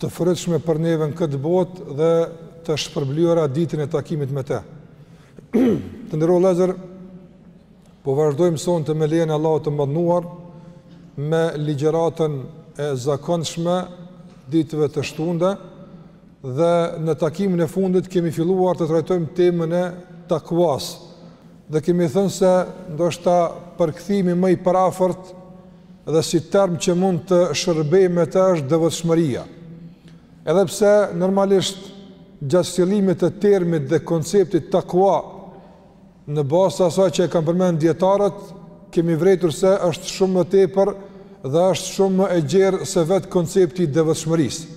të frytshme për neve në këtë botë dhe të shpërblyera ditën e takimit me të. të nderuar vëllezër, po vazhdojmë sonte me lejen e Allahut të madhëruar me ligjeratën e zakonshme ditëve të shtune dhe në takimin e fundit kemi filluar të trajtojmë temën e takuas dhe kemi thënë se ndoshta përkthimi më i përafërt dhe si term që mund të shërbehemi me të është devotshmëria. Edhe pse normalisht gjatë shtjellimit të termit dhe konceptit takua në bazë të asaj që e kanë përmend dijetarët, kemi vërejtur se është shumë më tepër dhe është shumë më e gjerë se vetë koncepti i devotshmërisë.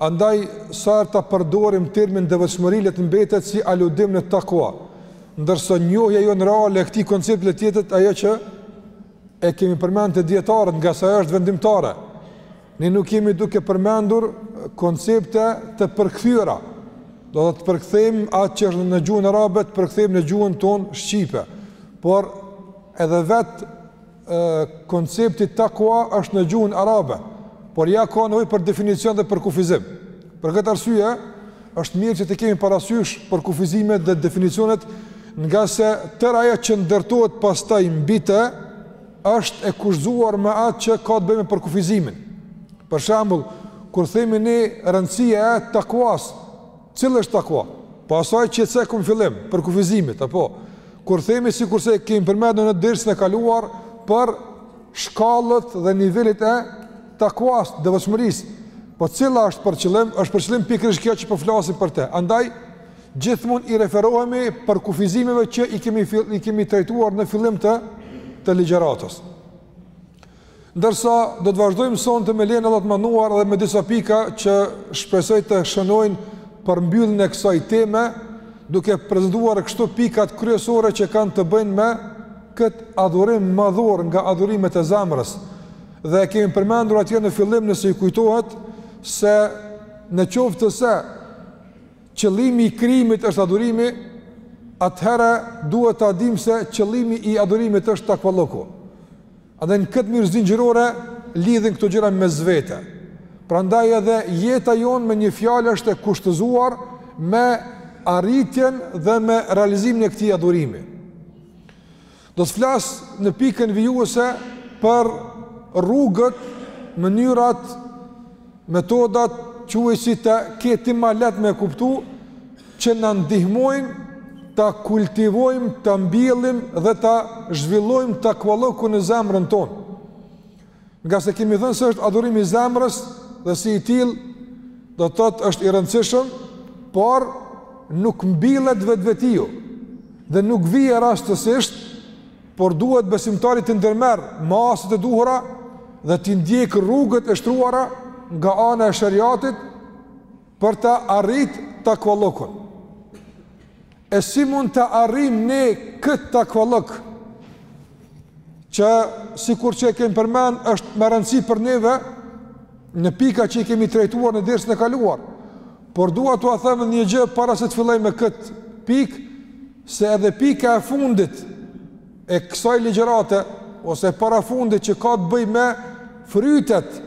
Andaj, sa herë ta përdorim termin devotshmëri le të mbetet si aludim në takua, ndërsa njohja jonë reale e këtij koncepti le të jetë ajo që e kemi përmend te dijetarët, ngase është vendimtare. Ne nuk jemi duke përmendur koncepte të përkthyera. Do thotë të përkthejmë atë që është në gjuhën arabe, të përkthejmë në gjuhën tonë shqipe. Por edhe vetë koncepti takua është në gjuhën arabe, por ajo ka nevojë për definicion dhe përkufizim. Për këtë arsye, është mirë që t'i kemi parasysh përkufizimet dhe definicionet ngase tërë ajo që ndërtohet pastaj mbi të, është e kushtëzuar me atë që ka të bëjë me përkufizimin. Për shembull, kur themi ne rëndësia e takuas, Cila është takua? Po asaj që e cekëm në fillim, përkufizimit, apo? Kur themi sikurse kemi përmendur në dersin e kaluar për shkallët dhe nivelet e takuas, devotshmërisë, po cila është për qëllim, është për qëllim pikërisht kjo që po flasim po për te. Andaj, gjithmonë i referohemi përkufizimeve që i kemi, i kemi trajtuar në fillim të, të ligjeratës. Ndërsa do të vazhdojmë sonte me lejen e Allahut të madhëruar dhe me disa pika që shpresoj të shënojnë përmbylljen e kësaj teme, duke prezantuar kështu pikat kryesore që kanë të bëjnë me kët adhurim madhor nga adhurimet e zemrës. Dhe e kemi përmendur atje në fillim nëse ju kujtohet se në qoftë se qëllimi i krijimit është adhurimi, atëherë duhet ta dimë se qëllimi i adhurimit është takvalluku. Edhe në këtë mënyrë zinxhirore lidhen këto gjëra mes vete. Prandaj edhe jeta jonë me një fjalë është e kushtëzuar me arritjen dhe me realizimin e këtij adhurimi. Do të flas në pikën vijuese për rrugët, mënyrat, metodat quajeni si ta keni më lehtë me kuptu që na ndihmojnë ta kultivojmë, ta mbjellim dhe ta zhvillojmë takvallukun në zemrën tonë. Ngase kemi thënë se është adhurim i zemrës dhe si i tillë do të thotë është i rëndësishëm, por nuk mbillet vetvetiu dhe nuk vjen rastësisht, por duhet besimtari të ndërmarrë masat e duhura dhe t'i ndjekë rrugët e shtruara nga ana e sheriatit për ta arritë takvallukun. E si mund ta arrijmë ne këtë takvalluk, që sikur që e kemë përmend, është me rëndësi për neve, në pika që i kemi trajtuar në dersin e kaluar. Por dua t'ua them një gjë para se të filloj me këtë pikë, se edhe pika e fundit e kësaj ligjërate, ose parafundit që ka të bëjë me frytet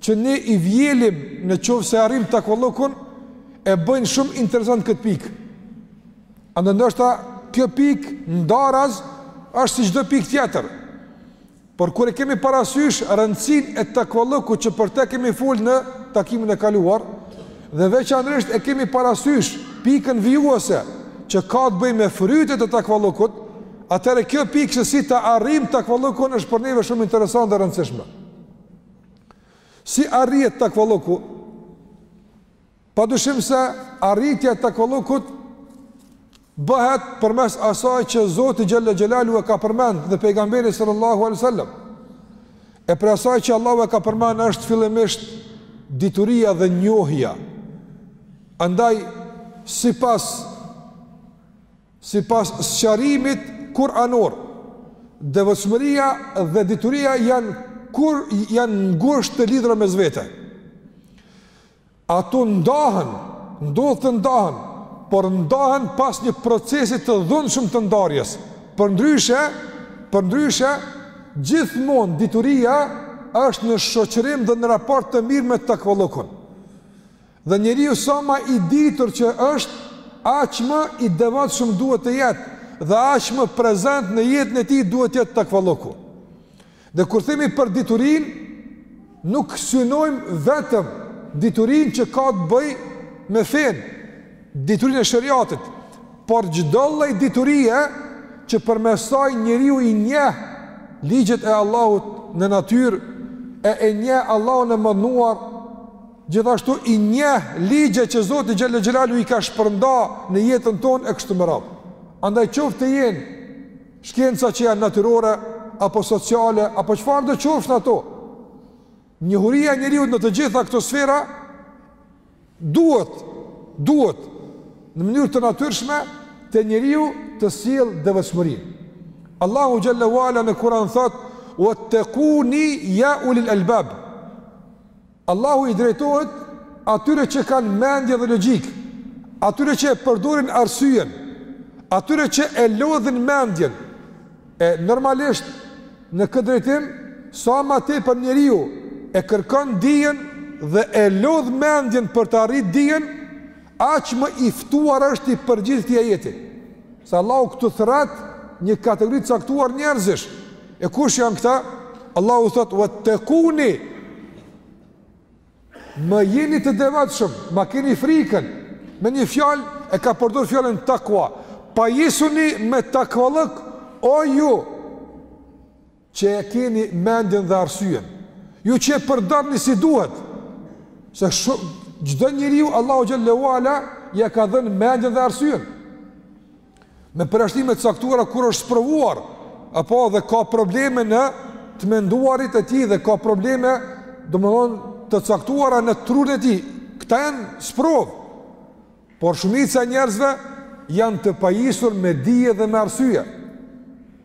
që ne i vjelim në qoftë se arrijmë takvallukun, e bëjnë shumë interesant këtë pikë. Andaj ndoshta kjo pikë ndaras është si çdo pikë tjetër. Por kur e kemi parasysh rëndësinë e takvallukut që për te kemi fol në takimin e kaluar, dhe veçanërisht e kemi parasysh pikën vijuese që ka të bëjë me frytet e takvallukut, atëherë kjo pikë se si ta arrijmë takvallukun është për neve shumë interesant dhe e rëndësishme. Si arrihet takvalluku? Pa dyshim se arritja e takvallukut bëhet përmes asaj që Zoti xhel-le xhelaluhu e ka përmend dhe pejgamberi sallallahu alaihi wasallam. E prej asaj që Allahu e ka përmend është fillimisht dituria dhe njohja. Andaj sipas Sipas sqarimit kur'anor, devotshmëria dhe dituria janë kur janë ngushtë të lidhura mes vete. Ato ndahen, ndodh të ndahen, por ndahen pas një procesi të dhunshëm të ndarjes. Përndryshe, përndryshe gjithmonë dituria është në shoqërim dhe në raport të mirë me takvallukun. Dhe njeriu sa më i ditur që është, aq më i devotshëm duhet të jetë dhe aq më prezent në jetën e tij duhet të jetë takvalluku. Dhe kur themi për diturinë, nuk synojmë vetëm diturinë që ka të bëjë me fenë, diturinë e sheriatit, por çdo lloj diturie që përmes saj njeriu i njeh ligjet e Allahut në natyrë e e njeh Allahun e madhëruar Gjithashtu i njeh ligje që Zoti xhel-le xhelaluhu i ka shpërnda në jetën tonë e kështu me radhë. Andaj qoftë të jenë shkenca që janë natyrore apo sociale apo çfarë do qofshin ato. Njohuria e njeriut në të gjitha këto sfera duhet duhet në mënyrë të natyrshme te njeriu të sjell devotshmëri. Allahu xhel-le ue ala në Kur'an thot: "Wattaquni ya ulil albab." Allahu i drejtohet atyre që kanë mendje dhe logjikë, atyre që e përdorin arsyen, atyre që e lodhin mendjen. E normalisht në këtë drejtim sa më tepër njeriu e kërkon dijen dhe e lodh mendjen për të arritur dijen, Aq më i ftuar është t'i përgjigjet këtij ajeti, se Allahu këtu thret një kategori të caktuar njerëzish. E kush janë këta? Allahu thotë: "Wa taquni" Më jeni të devotshëm, më keni frikën. Me një fjalë e ka përdorur fjalën takwa. Pajisuni me takvallëk o ju Që e keni mendjen dhe arsyen. Ju që e përdorni si duhet. Se shumë çdo njeriu Allahu xhel-le ue ala ia ka dhënë mendjen dhe arsyen. Me përjashtime të caktuara kur është sprovuar apo dhe ka probleme në të menduarit e tij dhe ka probleme, domthon të caktuara në trurin e tij. Këta janë sprovë. Por shumica e njerëzve janë të pajisur me dije dhe me arsye.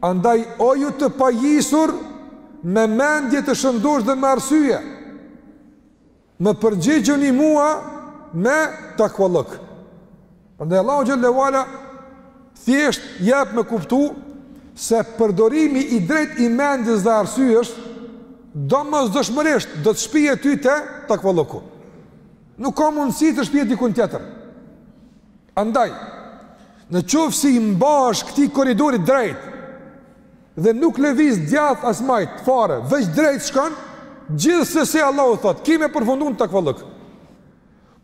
Andaj o ju të pajisur me mendje të shëndosh dhe me arsye. Më përgjigjuni mua me takvallëk. Prandaj Allahu xhel-le ue ala thjesht jep me kuptu se përdorimi i drejt i mendjes dhe arsyes domosdoshmërisht do të shpije ty te takvallëku. Nuk ka mundësi të shpije dikun tjetër. Andaj, në qoftë se i mbahesh këtij koridorit drejt, dhe nuk lëviz djath as majt, fare, veç drejt shkon, gjithsesi Allahu thotë, ki me përfundu në takvallëk.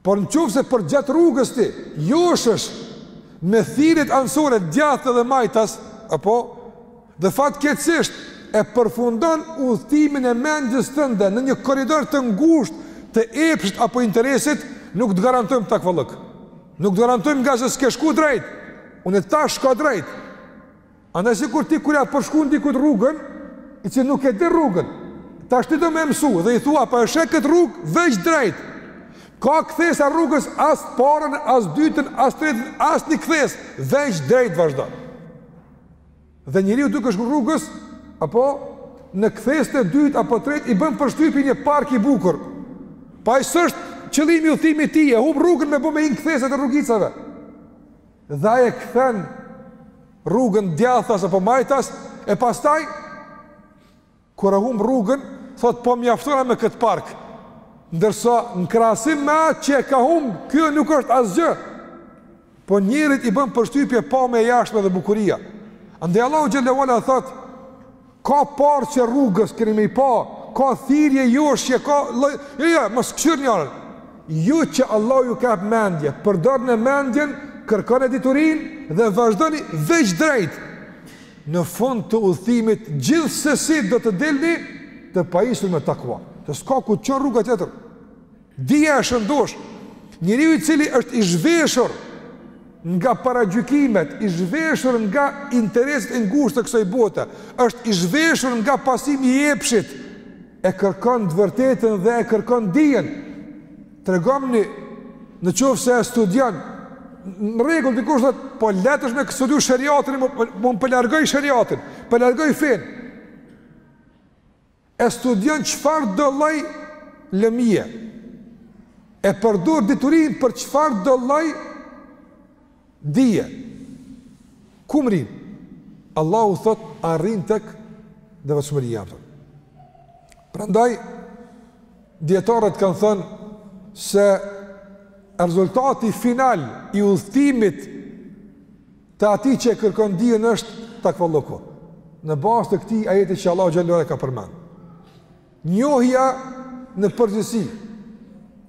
Por në qoftë se përgjatë rrugës ti, joshësh me thirrjet anësore djath dhe majtas, apo, Dhe fatkeqësisht e përfundon udhëtimin e mendjes tënde në një korridor të ngushtë të epshit apo interesit, nuk të garantojmë takvallëk. Nuk të garantojmë ngase s'ke shku drejt. Unë të thashë shko drejt. Andaj sikur ti kur ja përshkruan dikujt rrugën, i cili nuk e di rrugën, tash ti do me e mësu dhe i thua po e sheh këtë rrugë veç drejt. Ka kthesa rrugës as parën, as dytën, as tretën, as një kthesë, veç drejt vazhdo. Dhe njeriu duke shkuar rrugës, apo në kthesë të dytë apo tretë i bën përshtypje një park i bukur. Pa ai s'është qëllimi i udhëtimit të tij, e humb rrugën me bo një kthesë të rrugicave. Dhe ai e kthen rrugën djathtas apo majtas e pastaj Kur e humb rrugën, thotë po mjaftohna me këtë park. Ndërsa në krahasim me atë që e ka humb, kjo nuk është asgjë. Po njeriut i bën përshtypje pamja e jashtme dhe bukuria. Andaj Allahu xhelle ue ala thotë ka parqe rrugës keni me i pa, ka thirrje joshëse ka lloj, jo jo, mos këshir njërin. Ju që Allahu ju ka dhënë mendje, përdorni mendjen, kërkoni diturinë dhe vazhdoni veç drejt. Në fund të udhëtimit gjithsesi do të dilni të pajisur me takva. Se s'ka ku çon rruga tjetër. Dija e shëndoshë. Njeriu i cili është i zhveshur nga paragjykimet, i zhveshur nga interesat e ngushta të kësaj bote, është i zhveshur nga pasimi i epshit, e kërkon të vërtetën dhe e kërkon dijen. Tregomni në qoftë se e studion në rregull dikush thotë, po me dashtë me studiu shariatin, më po, po më po largoj shariatin, po largoj fenë. E studion çfarëdo lloj lëmie. E përdor diturinë për çfarëdo lloj Dije, ku mbërrin? Allahu thotë, arrin tek devotshmëria patjetër. Prandaj, dijetarët kanë thënë se rezultati final i udhëtimit të atij që e kërkon dijen është takvallëku. Në bazë të këtij ajeti që Allahu xhelle ue ala e ka përmend. Njohja në përgjithësi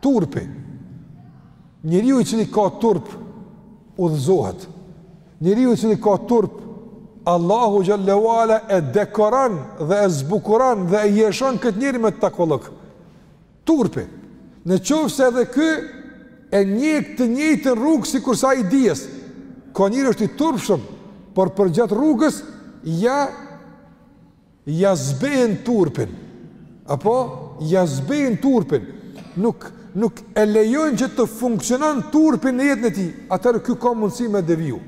Turpi, njeriu i cili ka turp, udhëzohet. Njeriu i cili ka turp, Allahu xhelle ue ala e dekoron dhe e zbukuron dhe e hijeshon këtë njeri me takvallëk. Turpi, në qoftë se edhe ky e ndjek të njëjtën rrugë sikurse ai i dijes, ka njeri është i turpshëm, por përgjatë rrugës, ia Ia zbehin turpin. Apo ia zbehin turpin. Nuk nuk e lejojnë që të funksionon turpi në jetën e tij, atëherë ky ka mundësi me deviu.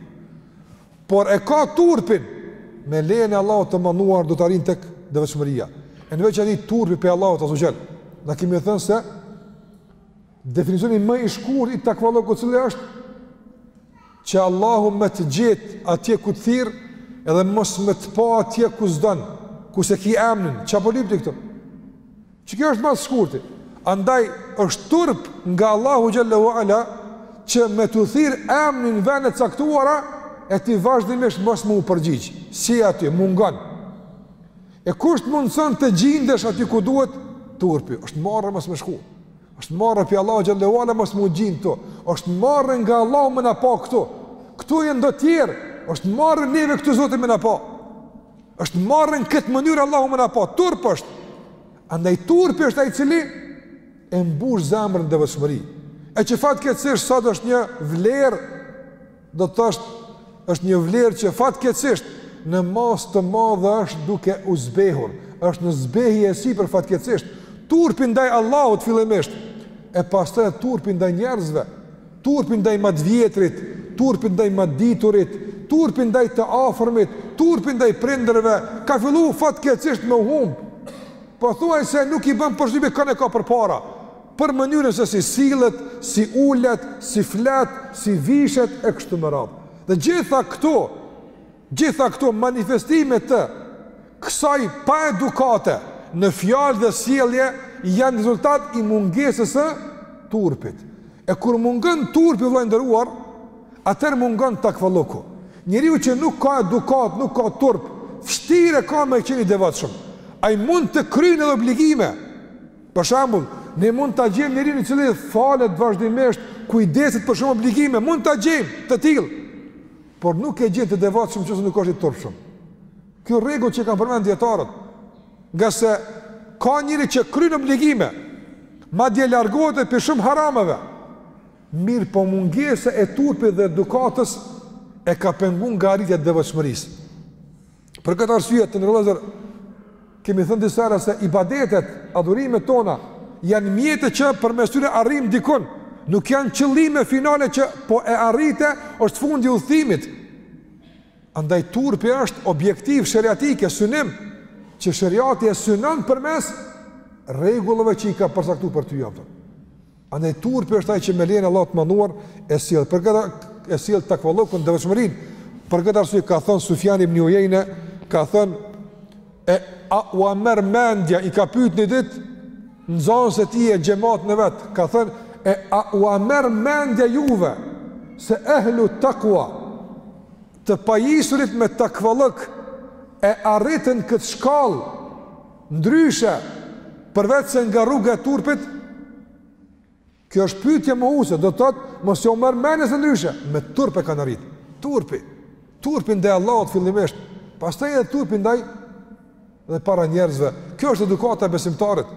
Por e ka turpin, me lejën e Allahut të madhëruar do të arrijë tek devotshmëria. Në veçanti turpi prej Allahut azze ue xhel. Na kemi thënë se Definicioni më i shkurt i takvallëkut cili është që Allahu me të gjetë atje ku të thirr edhe mos me të pa atje ku s'don, ku s'e ki emnin, çka po lyp ti këto? Që kjo është më së shkurti. Andaj është turp nga Allahu xhel-le ue ala që me t'u thirrë emnin n'vene t'caktuara e ti vazhdimisht mos me u përgjigjë. Si aty, mungon. E kush t'mundëson të gjindesh atje ku duhet turpi, është marre mos me shku. Është marre pi Allahut xhel-le ue ala mos me u gjin këtu. është marre nga Allahu me na pa këtu. Këtu janë do tjerë. është marre neve këtu Zoti me na pa. është marre në këtë mënyrë Allahu me na pa. Turp është. Andaj turpi është ai cili e mbush zemrën devotshmëri. E që fatkeqësisht sot është një vlerë Do të thotë, është një vlerë që fatkeqësisht në masë të madhe është duke u zbehur, është në zbehje e sipër fatkeqësisht, turpi ndaj Allahut fillimisht, e pastaj edhe turpi ndaj njerëzve, turpi ndaj ma t'vjetrit, turpi ndaj ma t'diturit, turpi ndaj të afërmit, turpi ndaj prindërve, ka fillu fatkeqësisht me u humbë, pothuajse nuk i bën përshtypje kënd e ka përpara, për mënyrën se si sillet, si ulet, si flet, si vishet e kështu me radhë. Dhe gjitha këto, gjitha këto manifestime të kësaj paedukate në fjalë dhe sjellje janë rezultat i mungesës së turpit. E kur mungon turpi vëlla i nderuar, atëherë mungon takvallëku. Njeriu që nuk ka edukatë, nuk ka turp, vështirë e ka me qenë i devotshëm. Ai mund të kryejë edhe obligime, Për shembull, ne mund ta gjejmë njeriun i cili falet vazhdimisht, kujdeset për shumë obligime, mund ta gjejmë të tillë, por nuk e gjen të devotshëm nëse nuk është i turpshëm. Kjo rregull që kanë përmend dijetarët, ngase ka njeri që kryen obligime, madje largohet pi shumë harameve, mirëpo mungesa e turpit dhe edukatës e ka pengu nga arritja e devotshmërisë. Për këtë arsye të nderuar vëllezër kemi thënë disa herë se ibadetet, adhurimet tona janë mjete që përmes tyre arrijmë dikun. Nuk janë qëllime finale që po e arrite, është fundi i udhëtimit. Andaj turpi është objektiv sheriatik e synim që sheriati e synon përmes rregullave që i ka përcaktu për ty ato. Andaj turpi është ai që me lejen e Allahut të Madhëruar e sjell për këtë e sjell takvallëkun devotshmërin. Për këtë arsye ka thënë Sufjan ibn Ujejne, ka thënë e a ua merr mendja i ka pyet një ditë nxënësit e tij e xhematin e vet, ka thënë e a ua merr mendja juve se ehlu takua të pajisurit me takvallëk e arritën këtë shkallë Ndryshe, përveç se nga rruga e turpit, kjo është pyetje mohuse, do të thotë mos ju merr mendja se ndryshe, me turp e kanë arrit. Turpi, turpi ndaj Allahut fillimisht, pastaj edhe turpi ndaj dhe para njerëzve. Kjo është edukata e besimtarit.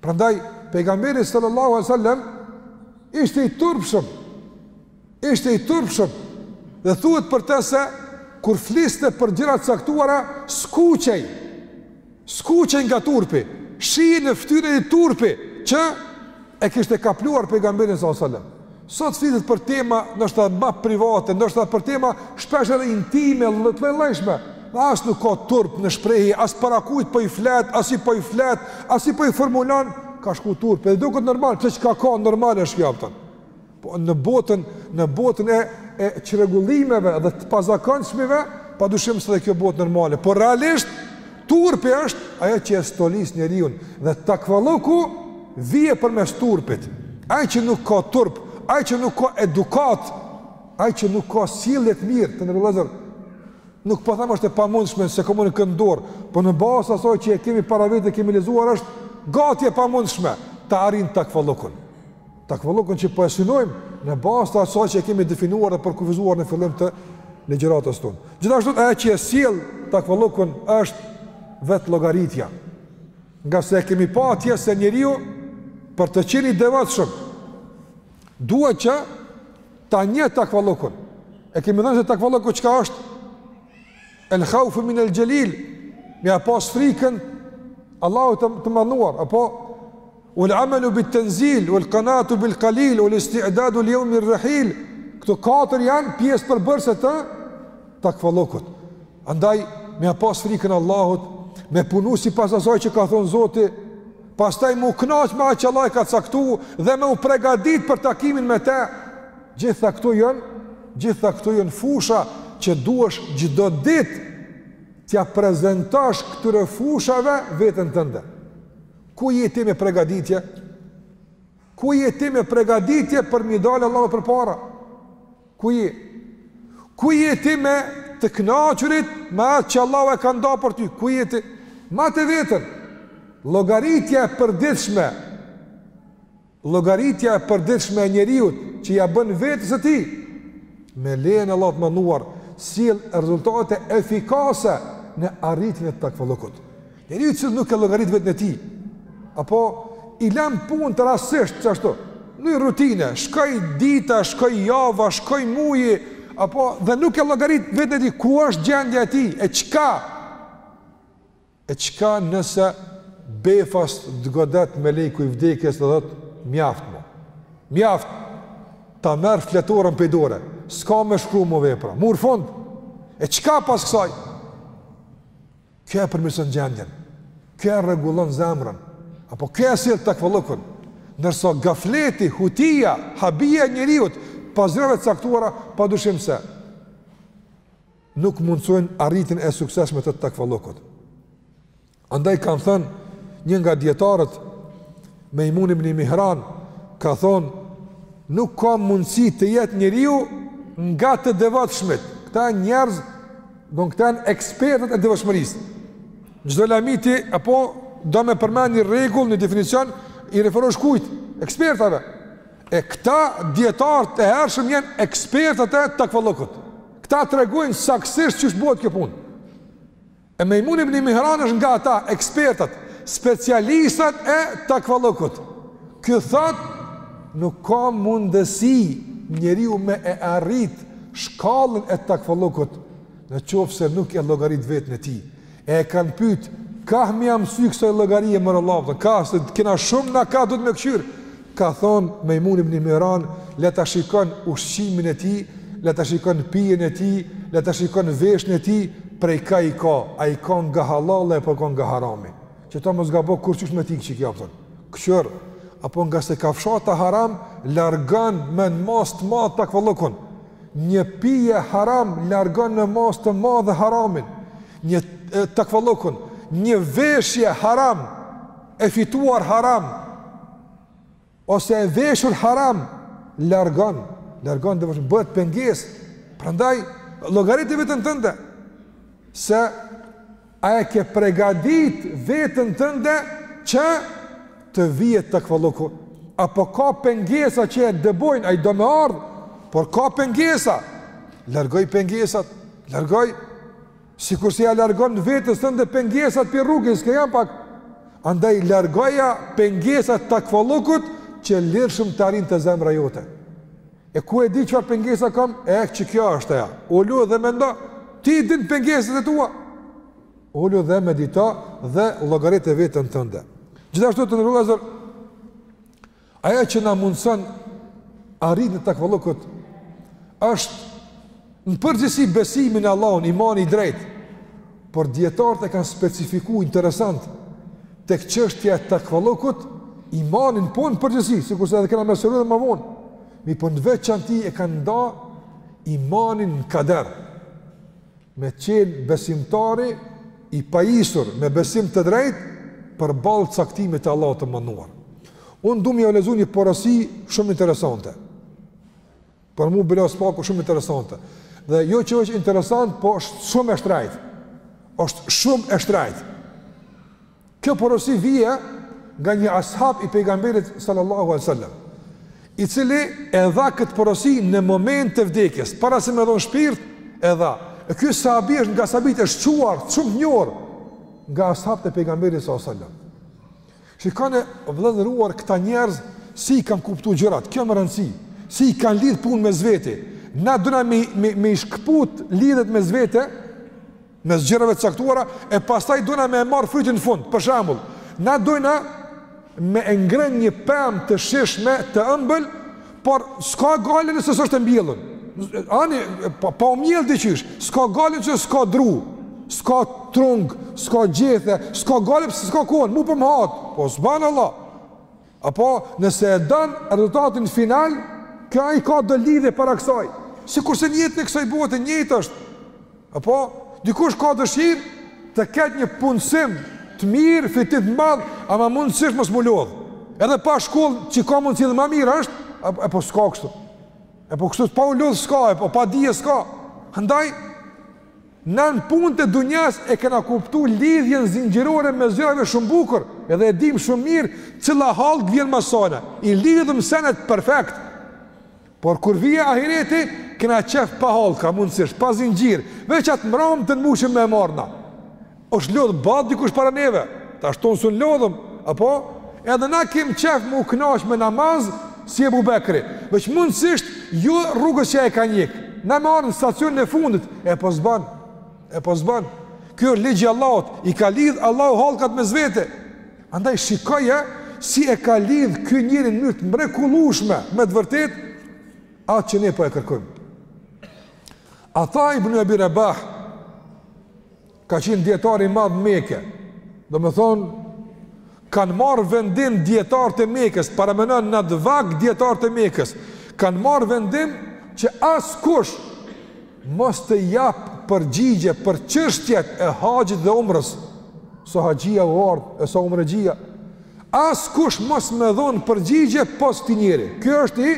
Prandaj pejgamberi sallallahu alaihi wasallam ishte i turpshëm. Ishte i turpshëm. Dhe thuhet për të se kur fliste për gjëra të caktuara, skuqej. Skuqej nga turpi, shihej në fytyrën e tij turpi që e kishte kapluar pejgamberin sallallahu alaihi wasallam. Sot flitet për tema ndoshta ma private, ndoshta për tema shpesh edhe intime, të llojllojshme. As nuk ka turp në shprehje, as para kujt po i flet, as si po i flet, as si po i formulon, ka shku turp. Edhe duket normal, pse çka ka, normale është kjo aftë. Po në botën, në botën e e çrregullimeve dhe të pazakonshmeve, padyshim se kjo bohet normale, por realisht Turpi është ajo që e stolisë njeriun dhe takvalluku vjen përmes turpit. Ai që nuk ka turp, ai që nuk ka edukatë, ai që nuk ka sjellje të mirë, të ndërlozur. Nuk po them është e pamundshme se s'kam unë në dorë, po në bazë të asaj që e kemi para veti dhe kemi lexuar është gati e pamundshme ta arrijë takvallukun. Takvallukun që po e synojmë në bazë të asaj që e kemi definuar dhe përkufizuar në fillim të ligjëratës tonë. Gjithashtu ajo që e sjell takvallukun është vetëllogaritja. Ngase e kemi pa atje se njeriu për të qenë i devotshëm duhet që ta njohë takvallukun. E kemi thënë se takvalluku çka është? El khaufu min el jalil. Me ia pas frikën Allahut të madhëruar, apo Wal amalu bil tanzil wal qanaatu bil qalil wal isti'dadu li yawm ar rahil. Këto katër janë pjesë përbërëse të takvallokut. Andaj me ia pas frikën Allahut, me punu sipas asaj që ka thënë Zoti, pastaj me u kënaq me atë që Allahu e ka caktu dhe me u pregadit për takimin me të. Gjitha këto janë, gjitha këto janë fusha që duhesh çdo ditë t'ia prezantosh këtyre fushave veten tënde. Ku je ti me pregaditje? Ku je ti me pregaditje për mi dalë Allahut përpara? Ku je? Ku je ti me të knaqurit me atë që Allahu e ka nda për ty? Ku je ti? Mate veten, llogaritja e përditshme, Llogaritja e përditshme e njeriut që ia bën vetes së tij, me lejen e Allahut të Madhëruar, sjell rezultate efikase në arritjen e takvallukut. Njeriu i cili nuk e llogarit veten e tij, apo i lën punët rastësisht qashtu, në rutinë, shkoi dita, shkoi java, shkoi muaji, apo dhe nuk e llogarit veten e tij ku është gjendja e tij, e çka E çka nëse befas të godet meleku i vdekjes dhe thotë, mjaft më, mjaft, ta merr fletoren prej dore, s'ka me shkru më vepra, mur fund, e çka pas kësaj? Kjo e përmison gjendjen, kjo e rregullon zemrën, apo kjo e sjell takvallëkun, ndërsa gafleti, hutia, habia e njeriut, pas gjërave të caktuara, pa dyshim se, nuk mundësojnë arritjen e suksesshme të takvallëkut. Andaj ka thënë një nga dijetarët Mejmun ibn Mihran, ka thonë, nuk ka mundësi të jetë njeriu nga të devotshmit. Këta janë njerëz, domethënë këta janë ekspertët e devotshmërisë. Çdo lami ti, a po do me përmend një rregull, një definicion, i referohesh kujt, ekspertave. E këta dijetarët e hershëm janë ekspertët e takvallëkut. Këta tregojnë saktësisht qysh bëhet kjo punë. E Mejmun ibn Mihran është nga ata ekspertët, specialistët e takvallëkut. Ky thotë nuk ka mundësi njeriu me e arrit shkallën e takvallëkut në qoftë se nuk e llogarit veten e tij. E e kanë pyt, kah me ia msy kësaj llogarie more vëlla, kah se kena shumë, nga kah duhet me këqyr. Ka thonë Mejmun ibn Mihran, le ta shikon ushqimin e tij, le ta shikon pijen e tij, le ta shikon veshjen e tij, prej kah i ka, a i ka nga hallalli apo nga harami. Që të mos gabo kur qysh me ti këqik, ja pëtën, këqyrë, apo, ngase kafshata haram largon në masë të madhe takvallëkun. Një pije haram largon në masë të madhe haramin, një takvallëkun, një veshje haram, e fituar haram, ose e veshur haram, largon, largon dhe bëhet pengesë, prandaj, llogarite veten tënde, se A e ke pregaditë veten tënde që të vijë takvallëku? Apo ka pengesa që e dëbojnë, ai do me ardhë, por ka pengesa, largoji pengesat, largoji, sikurse ia largon vetes tënde pengesat prej rrugës, ke janë pak, andaj largoja pengesat takvallëkut që lirshëm të arrijë te zemra jote. E ku e di çfarë pengesa kam? E kjo është ajo. Ulu dhe mendo, ti i din pengesat e tua. Ulu dhe medito dhe llogarite veten tënde. Gjithashtu të nderuar vëllezër ajo që na mundëson arritjen e takvallëkut është Në përgjithësi besimi në Allahun, imani i drejtë, por dietarët e kanë specifikuar interesant tek çështja e takvallëkut, imanin po në përgjithësi, sikurse edhe kena me mësu edhe ma vonë. Mirëpo në veçanti e kanë nda imanin në kader. Me qenë besimtari i pajisur me besim të drejtë përballë caktimit të Allahut të Madhëruar. Unë du me ju lexu një porosi shumë interesante. Për mu bile s'paku shumë interesante. Dhe jo që është interesant, po është shumë e shtrajtë. është shumë e shtrajtë. Kjo porosi vije nga një ashab i pejgamberit sallallahu alaihi wasallam, i cili e dha këtë porosi në moment të vdekjes, para se me dhon shpirt, e dha. E ky sahabi është nga sahabët e shquar, shumë të njohur nga ashabët e pejgamberit sallallahu alaihi wasallam. Shikone vëllezër të nderuar këta njerëz si i kanë kuptu gjërat, kjo me rëndësi, si i kanë lidhë punët mes veti, na dona me, me, me i shkëput lidhjet mes vete, mes gjërave të caktuara, e pastaj dona me e marrë frytin në fund, për shembull, na dona me ngrënë një pemë të shijshme të ëmbël, Por s'ka gajle nëse s'është e mbjellur. Ani, pa, pa u mjellë diqysh, s'ka gajle nëse s'ka dru, s'ka trung, s'ka gjethe, s'ka gajle nëse s'ka kohën, mu po m'hahet, po subhanallah. Apo, nëse e don rezultatin final, kjo ai ka do lidhje para kësaj, sikurse në jetën e kësaj bote, njëjtë është. Apo, dikush ka dëshirë të ketë një punësim të mirë, fitim të madh, ama mundësisht mos me u lodhë. Edhe pa shkollë, që ka mundësi dhe ma mirë është, e po s'ka kështu. E po kështu, pa u lodhë s'ka, e po pa dije s'ka. Andaj, na në punët e dunjas e kena kuptu lidhjen zinxhirore mes gjërave shumë bukur, edhe e dim shumë mirë, cila hallkë vjen masanej. I lidhëm senet perfekt, Por kur vije ahireti, kena qef pa hallka, mundësisht, pa zinxhir, veç atë mramtën n'mujshim me e marrë na. është lodhë boll dikush para neve, tash tonë s'un lodhëm, apo? Edhe na kem qef me u knaq me namaz, si Ebu Bekri, veç mundësisht, jo rrugës që e ka njek, na me arri në stacionin e fundit, e po s'ban, e po s'ban. Kjo është ligji i Allahut, i ka lidhë Allahu hallkat mes vete, Andaj shikoje si e ka lidh ky njeri në mënyrë të mrekullueshme me të vërtetë atë që ne po e kërkojmë. Ata ibn Abi Rabah ka qenë dietar i madh në Mekë. Domethënë kanë marrë vendim dietarët e Mekës, paramendo n'at vakt dietarët e Mekës. Kanë marrë vendim që askush Mos të japë përgjigje për çështjet e haxhit dhe umrës, sa haxhia u ardh e sa umrexhia. Askush mos me dhon përgjigje pos këtij njeri. Ky është i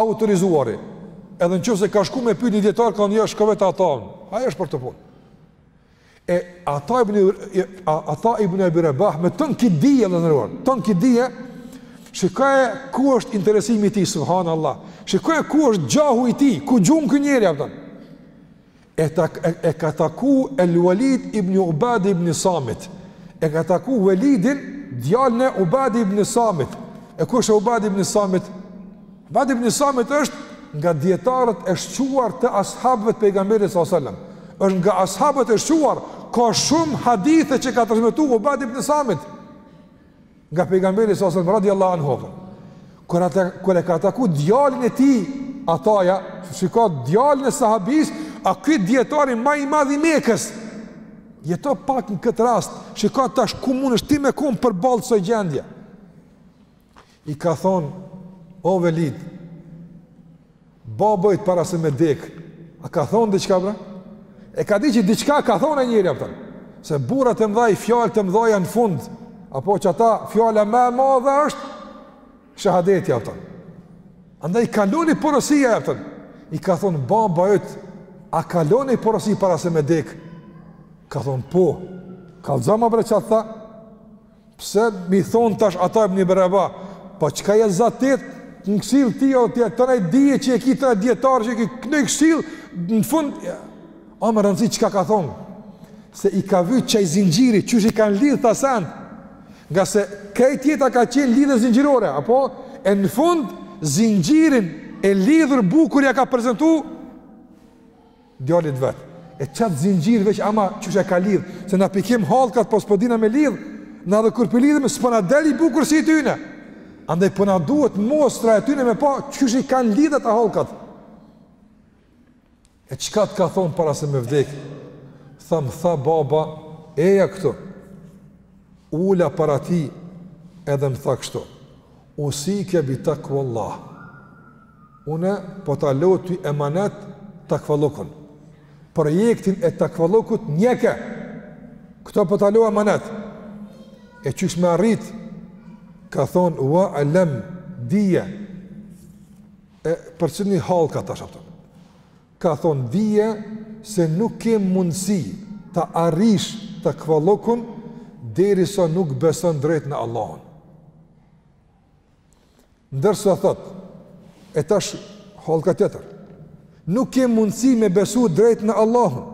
autorizuari. Edhe nëse ka shku me pyet një dietar kanë ja shko vet te Ata. Ai është për këtë punë. E ata ibn ata ibn Abi Rabah me ton kjo dije në ndërruar, ton kjo dije, shikoj ku është interesimi i tij subhanallahu. Shikoj ku është gjahu i tij, ku gjun ky njeri apton. E e, e ka taku El Walid ibn Ubad ibn Samit. E ka taku Walidin, djalin e Ubad ibn Samit. E kush është Ubad ibn Samit? Ubad ibn Samit është nga dietarët e shquar të ashabëve të pejgamberit sallallahu alajhi wasallam. Është nga ashabët e shquar, ka shumë hadithe që ka transmetu Ubad ibn Samit nga pejgamberi sallallahu alajhi wasallam radhiyallahu anhu. Kur e ka taku djalin e tij, Ataja, shika djalin e sahabis, a ky dietari ma i madh i Mekës. Jeto pak në këtë rast, shika tash ku munësh ti me kon përballë kso gjendje. I ka thonë, o Velid, baba yt para se me dekë, a ka thonë diçka pra? E ka dit që diçka ka thonë ai njeri, apton. Se burat e mdhaj, fjalët e mdhaja në fund, apo që ata fjala ma e madhe është, shahadeti, apton. Andaj, ka lon ni porosi, apton. I ka thonë, baba yt, a ka lon ni porosi para se me dekë? Ka thonë, po, kallzama bre çka t'tha, Pse m'i thon tash Ata ibn Ebi Rebah? Po çka ja zatet n'këshill ti, tënaj dije që e ki, tënaj dietar që ki në këshill në fund ja. A me rëndësi çka ka thon? Se i ka vy qaj zinxhiri, qysh i kanë lidh ata sen. Nga se kejt jeta ka qenë lidhje zinxhirore, apo e në fund zinxhirin e lidhur bukur ja ka prezantu djalit vet. E qat zinxhir veç ama qysh e ka lidh, se na p'i kim hallkat po s'po dina me lidh, na edhe kur po lidhim s'po na del i bukur si tyne. Andaj po na duhet mostra e tyne me pa qysh i kanë lidh ata hallkat. E çka të ka thon para se me vdek? Tha m'tha baba, eja këtu. U ula para tij edhe më tha kështu. Usike bi takvë Allah. Unë po ta lo ty emanet takvallokun. Projektin e takvallokut ndjeke. Këto po ta lo emanet. E qysh me arrit? Ka thon wa alam dije. E përcillni hallkat tash apton. Ka thon dije se nuk ke mundësi ta arrish takvallokun derisa nuk beson drejt në Allahun. Ndërsa thotë, e tash halka tjetër. Nuk ke mundësi me besu drejt në Allahun.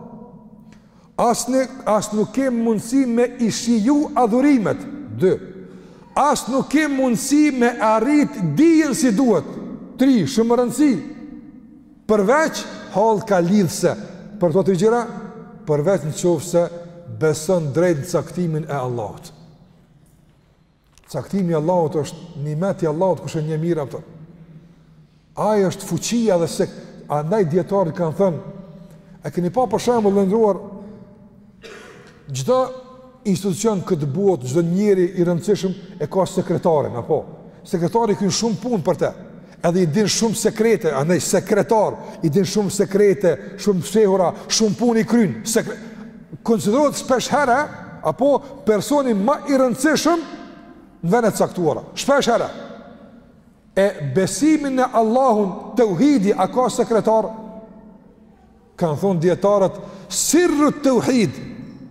As në as nuk ke mundësi me i shiju adhurimet. 2. As nuk ke mundësi me arrit dijen si duhet. 3. Shumë rëndësi. Përveç halka lidhëse për këto tri gjëra, përveç në qoftë se beson drejt në caktimin e Allahut. Caktimi i Allahut është nimet i Allahut kështë një mirë apëtër. Aja është fuqia dhe se andaj dijetarët kanë thënë, e kemi pa për shembull të nderuar, çdo institucion këtë botë, çdo njeri i rëndësishëm e ka sekretarin, apo? Sekretari kryen shumë punë për te. Edhe i din shumë sekrete, andaj sekretar, i din shumë sekrete, shumë fshehura, shumë punë i kryen. Sekre... Konsiderohet shpesh herë apo personi ma i rëndësishëm në vene të caktuara. Shpesh herë. E besimin në Allahun teuhidi a ka sekretar? Kanë thonë dijetarët, sirr teuhid,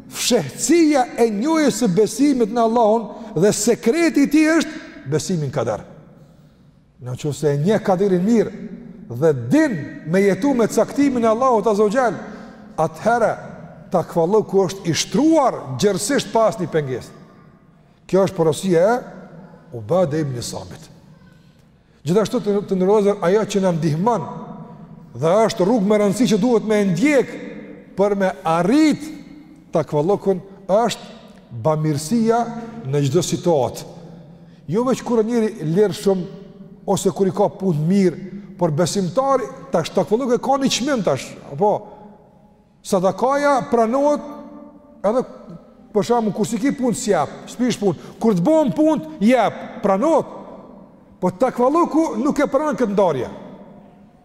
fshehtësia e njohjes së besimit në Allahun dhe sekreti i tij është besimi n'kader. Në qoftë se e njeh kaderin mirë dhe din me jetu me caktimin e Allahut Azza wa Jall, atëherë takvalluku është i shtruar gjerësisht pa asnjë pengesë. Kjo është porosia e Ubade ibn Samit. Gjithashtu të, të nderuar ajo që na ndihmon dhe është rrugë me rëndësi që duhet me e ndjek për me arrit takvallukun është bamirësia në çdo situatë Jo veç kur njeri lirë shumë, ose kur i ka punët mirë, por besimtari, tash takvalluku e ka një çmim tash, apo, sadakaja pranohet, edhe për shembull, kur s'i ki punët, s'jep, s'pish punë, kur të bon punët, jep, pranohet, po takvalluku nuk e pranon këtë ndarje,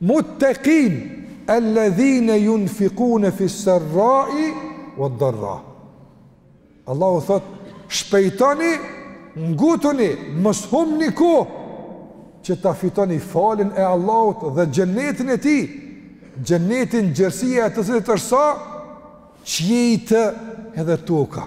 Muttaqin alladhine yunfikune fi s-sarra'i wad-darra. Allahu thotë, shpejtoni, ngutuni, mos humbni kohë që ta fitoni faljen e Allahut dhe xhenetin e tij, xhenetin gjerësia e të cilit është sa qiejt edhe toka.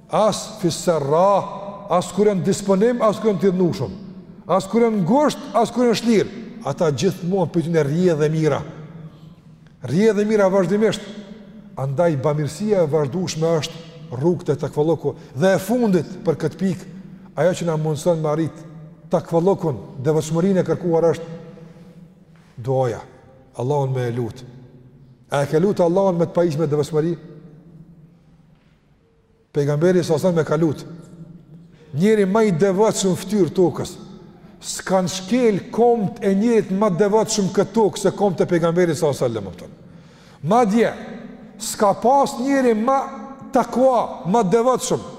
As fi s-serrah, as kur janë disponim, as kur janë të idhnushëm. As kur janë ngusht, as kur janë shlirë. Ata gjithmonë prej tyne rrjedh e mira. Rrjedh e mira vazhdimisht. Andaj, bamirësia e vazhdushme është rrugë te takvalluku. Dhe e fundit për këtë pikë, ajo që na mundëson me arrit takvallukun devotshmërinë e kërkuar është duaja. Allahun me e lut. A e ke lut Allahun me të pajis me devotshmëri? Pejgamberi sa sa me ka lutë, njeri ma i devatë shumë ftyrë tokës, s'kan shkel komët e njerit ma devatë shumë këtë tokë se komët e pejgamberi sa sa lëmë pëtën. Ma dje, s'ka pas njeri ma takua, ma devatë shumë,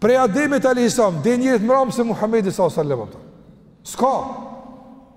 prej ademit e lejësam, dhe njerit më ramë se Muhammedi sa sa lëmë pëtën. S'ka,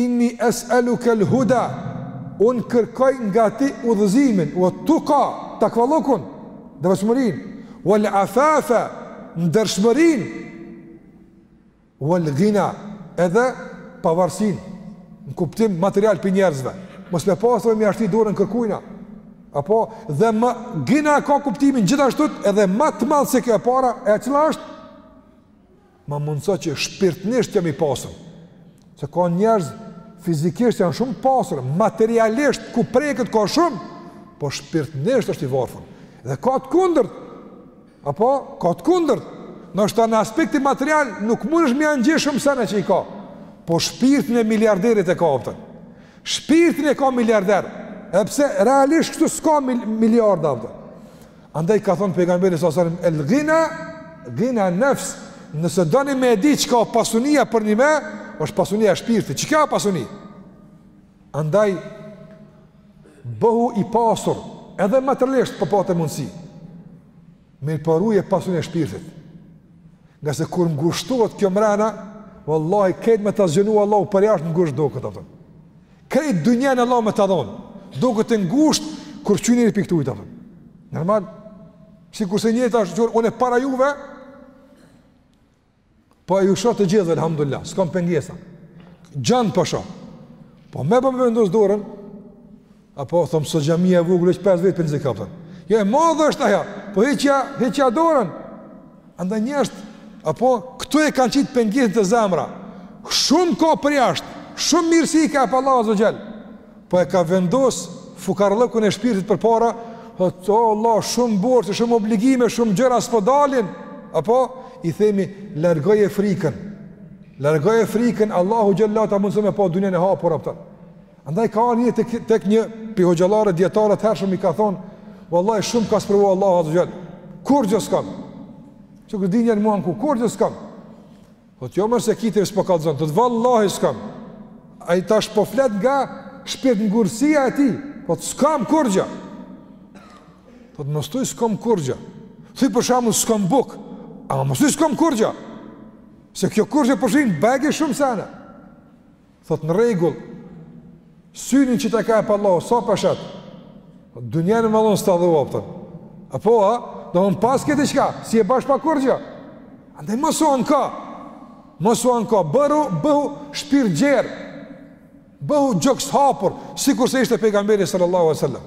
Inni es'eluke el-huda, unë kërkoj nga ti udhëzimin, wa tuqa, takvallukun, devotshmërinë, wal afafe, ndershmërinë, wal ghina, edhe pavarësinë, në kuptim material prej njerëzve, mos me pas e me ja shtri dorën kërkujna, apo dhe ma ghina ka kuptimin gjithashtu edhe ma të madh se kjo e para, e cila është? ma mundëso që shpirtnisht jam i pasur, se ka njerëz fizikisht janë shumë pasur, materialisht ku preket ka shumë, po shpirtnisht është i vorfun, dhe ka të kundërt, apo, ka të kundërt, ndoshta në aspekti material, nuk mundesh me ja njeh shumë sene që i ka, po shpirtin e miliarderit e ka, a kupton, shpirtin e ka miliarder, edhe pse realisht kështu s'ka miliarda, a kupton, Andaj ka thonë pejgamberi sallallahu alajhi wasallam el ghina ghina nafs, nëse doni me e di çka është pasunia përnime, është pasunia e shpirtit. Çka është pasuni? Andaj bëhu i pasur edhe materialisht po pate mundësi. Mirëpo ruje pasuninë e shpirtit. Ngase kur ngushtohet kjo mrena, vallahi krejt me ta zgjanu Allahu përjasht, ngushtë duket. Krejt dynjanë Allahu me ta dhonë, duket ngusht, kur kqyr njeri pi ktujt, a kupton. Normal, sikurse njeri tash kqyr, unë e para juve, po ju shoh të gjithëve, alhamdulillah, s'kam pengesa. Gjanë po shoh. Po me bo me vendos dorën, apo thom sa xhamia e vogël, veç 5 vetë po nxeka, a kupton. Jo, e madhe është ajo, po heqja, heqja dorën, Andaj njashtu, apo këtu e kanë qitë pengesën te zemra. Shumë ka përjashtë, shumë mirësi ka ep Allahu azza wa xhel. Po e ka vendos fukarllëkun e shpirtit përpara, thotë vallah, shumë borxhe, shumë obligime, shumë gjëra s'po dalin. Apo i themi largoje frikën. Largoje frikën, Allahu xhelle ta mundson me pa dynjanë e hapur, a kupton. Andaj ka ardhur një tek një pi hoxhallarëve, dijetarët e hershëm i ka thonë, "Wallahi shumë m'ka sprovu Allahu azza wa xhel. Kurgja s'kam. Sikur dynjanë mua, ku kurgja s'kam." Thotë jo mor se ti drejt s'po kallzon, thotë vallahi s'kam. Ai tash po flet nga shpirtngurtësia e tij. Thotë s'kam kurgja. Thotë mos thuj s'kam kurgja. Thuj për shembull s'kam bukë. Ama mos thuj s'kam kurgja. Se kjo kurgja përshin bajagi shumë sene. Thot në rregull. Syrin që ta ka fal Allahu, sa po e shet? Dunjan me ma dhon s'ta dha, a kupton. A po a, domethan paske diçka, s'je bash pa kurrgjë. Andaj mos u anko. Mos u anko, bëru, bëhu shpirtgjerë. Bëhu gjokshapur, sikurse ishte pejgamberi sallallahu alaihi wasallam.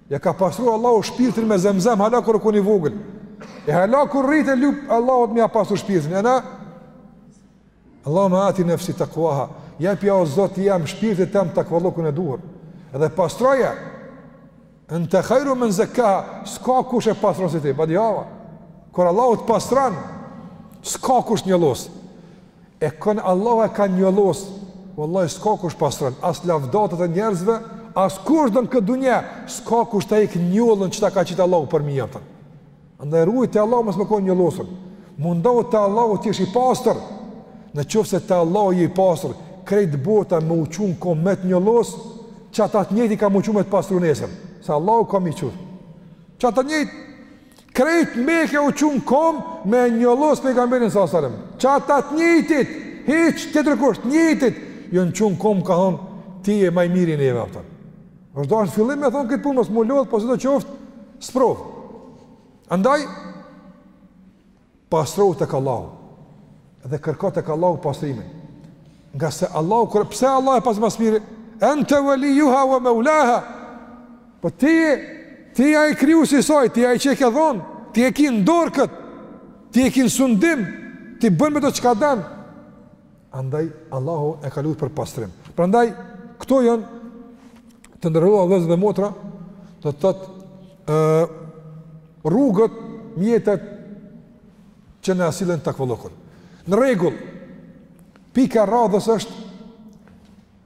Ja ka pastru Allahu shpirtin me zemzem hala kur u kon i vogël. E hala kur rrit e lyp Allahut me ja pastru shpirtin. E na Allahumma ati nefsi takuaha. Jepja o Zot i jem shpirtit tem takvallëkun e duhur. Edhe pastroja. Ente hajru men zekkaha. S'ka kush e pastron si ti, badihava. Kur Allahu të pastron, s'ka kush njollos. E kon Allahu e ka njollos, vallahi s'ka kush pastron, as lavdatat e njerëzve, as kushdo n'këtë dunja, s'ka kush ta hjek njollën çka ta ka qit Allahu përmi, a kupton. Andaj ruju te Allahu mos me kon i njollosur. Mundohu te Allahu të jesh i pastër. Në qoftë se te Allahu je i pastër, krejt bota me u çu n'kom me të njollos, qata të njëjtë kan me u çu me të pastru nesër, se Allahu ka me i çu. Qata të njëjtë Krejt Meka u çu n'kom me njollos pejgamberin sallallahu alaihi wasallam. Qata të njëtit, hiç tjetërkush, njëtit, jon çu n'kom kan thonë, ti je ma i miri neve, a kupton. Vështirë është n'fillim me thonë këtë punë, mos m'u lodhë, po sido qoftë, sprovë. Andaj, Pastrohu tek Allahu dhe kërko tek Allahu pastrimin. Ngase Allahu kur pse Allahu e pastron më së miri? Ente velijuha ue meulaha. Po ti ti je krijuesi i saj, ti je ai që e ke dhon, ti e ke në dorë kët. Ti e ke në sundim, ti bën me të çka don. Andaj Allahun e ka lutur për pastrim. Prandaj këto janë të nderuar vëllezër dhe motra, do të thotë rrugët, mjetet që na sjellin takvallëkun. Në rregull. Pika e radhës është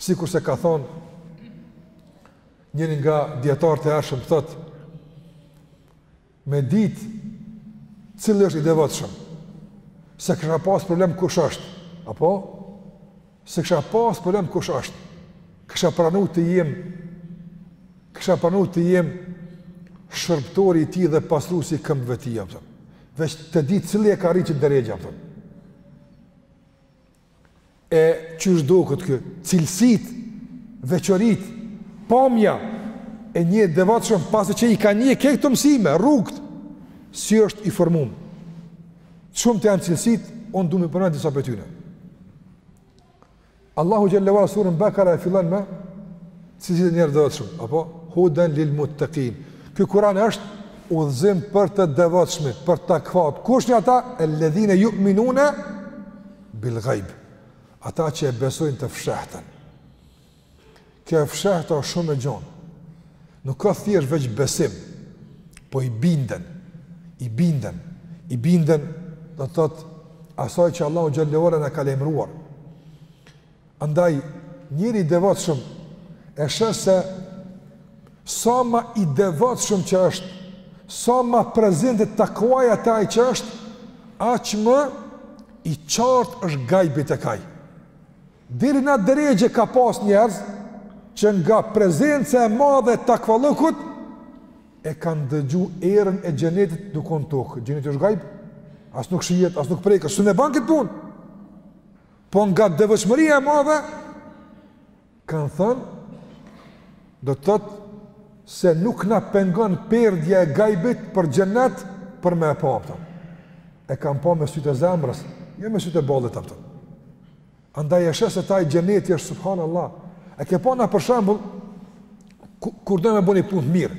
Sikurse ka thonë njëri nga dijetarët e hershëm thotë, me ditë cili është i devotshëm, s'kisha pas problem kush është, apo? S'kisha pas problem kush është, kisha pranu të jem, kisha pranu të jem shërbëtori i tij dhe pastruesi i këmbëve tij, a kupton. Veç ta di cili e ka arritë qit deregje, a kupton. E qysh duket ky? Cilësitë, veçoritë, pamja e një i devotshëm pasi që i ka nxonë këto mësime, rrugët si është i formum. Shumta janë cilësitë, unë du me i përmend disa prej tyre. Allahu xhelle ue ala suren Bekare e fillon me Si cilësi e njerëzve të devotshëm, apo huden lil muttaqin. Ky Kur'an është udhëzim për të devotshmit, për takvat. Kush janë ata? Alladhina yu'minuna bil ghaib. Ata që e besojnë të fshehtën. Kjo e fshehta është shumë e gjonë. Nuk ka thjesht veç besim, po i binden, i binden, i binden, do të thotë, asaj që Allahu xhele ve ala na ka lajmëruar, Andaj, njeri i devotshëm e sheh se sa më i devotshëm që është, sa më prezente takvaja te ai që është, aq më i qartë është gajbi tek ai. Deri në atë derexhe ka pas njerëz që nga prezenca e madhe e takvallëkut e kanë dëgju erën e xhenetit duke kon në tokë. Xheneti është gajb, as nuk shihet, as nuk preket, si me ban këtë punë. Po nga devotshmëria e madhe kanë thënë do të thotë se nuk na pengon perdja e gajbit për xhenet për me e pa ato. E kanë pa me sytë e zemrës, jo me sytë e ballit ato. Andaj e sheh se te ai xheneti është subhanallahu. E ke pa, na për shembull kur do me bo ni punë të mirë.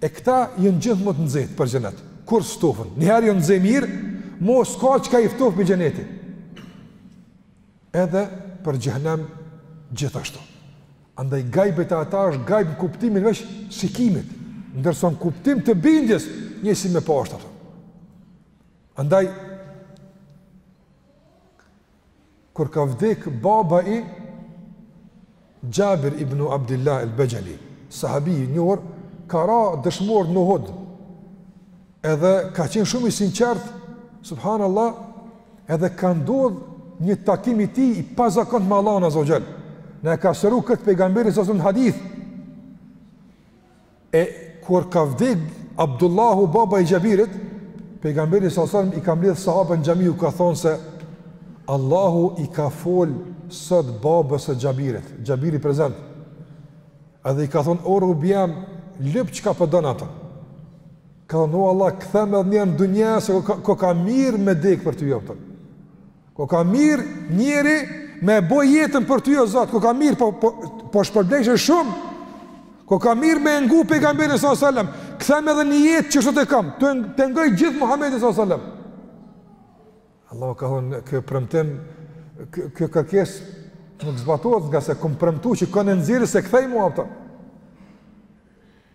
E këta janë gjithmonë të nxehtë për xhenet, kur s'ftofen, njëherë jonë nxe mirë, mo s'ka çka i ftof prej xhenetit. Edhe për xhehnem gjithashtu. Andaj gajbi te ata është gajb në kuptimin veç të shikimit, ndërsa në kuptim të bindjes njësi me pa ashtu ato. Andaj, kur ka vdek baba i Xhabir ibn Abdillah el Bexheli, sahabi i njohur, ka ra dëshmor në Uhud, edhe ka qenë shumë i sinqert, subhanallah, edhe ka ndodh një takim i tij i pazakontë me Allahun azze ve xhel, na e ka sqaru këtë pejgamberi s.a.s. në hadith, E kur ka vdek Abdullahu baba i Xhabirit, pejgamberi s.a.s. i ka mbledh sahabët në xhami u ka thonë se Allahu i ka fol sot babës së Xhabirit, Xhabiri prezent. Edhe i ka thonë o robi jem, lyp çka po don ata. Ka thonë o Allah, kthem edhe njëherë në dunja se koka, koka mirë me dek për ty jopta. Koka mirë njeri me bo jetën për ty o Zot, koka mirë po, po, po shpërblejshe shumë, koka mirë me e ngu pejgamberin s.a.s. Kthem edhe një jetë që shto te kam, ta, ta ngoj gjithë Muhammedin s.a.s. Allahu ka thonë, ky premtim, kjo kërkesë nuk zbatohet ngase kom premtu që kon e nxjerri s'e kthej mo pëtëm.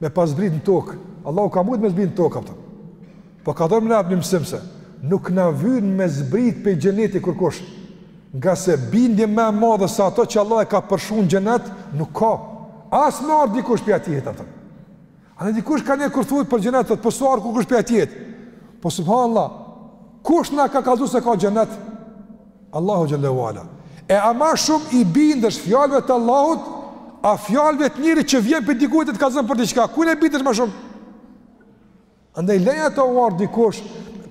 Me pas zbrit në tokë, Allahu ka mujtë me zbrit në tokë, apo. Po ka don me na jap një mësim se, nuk na vyn me zbrit prej xheneti kërkush, ngase bindje ma e madhe se ato që Allah e ka përshkrun xhenet, nuk ka. As me ardhë dikush prej atjehit, apo. A ne dikush ka një që thotë për xhenet, po s'ka ardhë kërkush prej atjehit. Po subhanallah, kush na ka kallzu se ka xhenet? Allahu xhelle ue ala e a ma shumë i bindesh fjalëve të Allahut a fjalëve të njerit që vjen prej dikuhit të kallzon për diçka, ku ne bindesh ma shumë? Andaj leja të uarë dikush,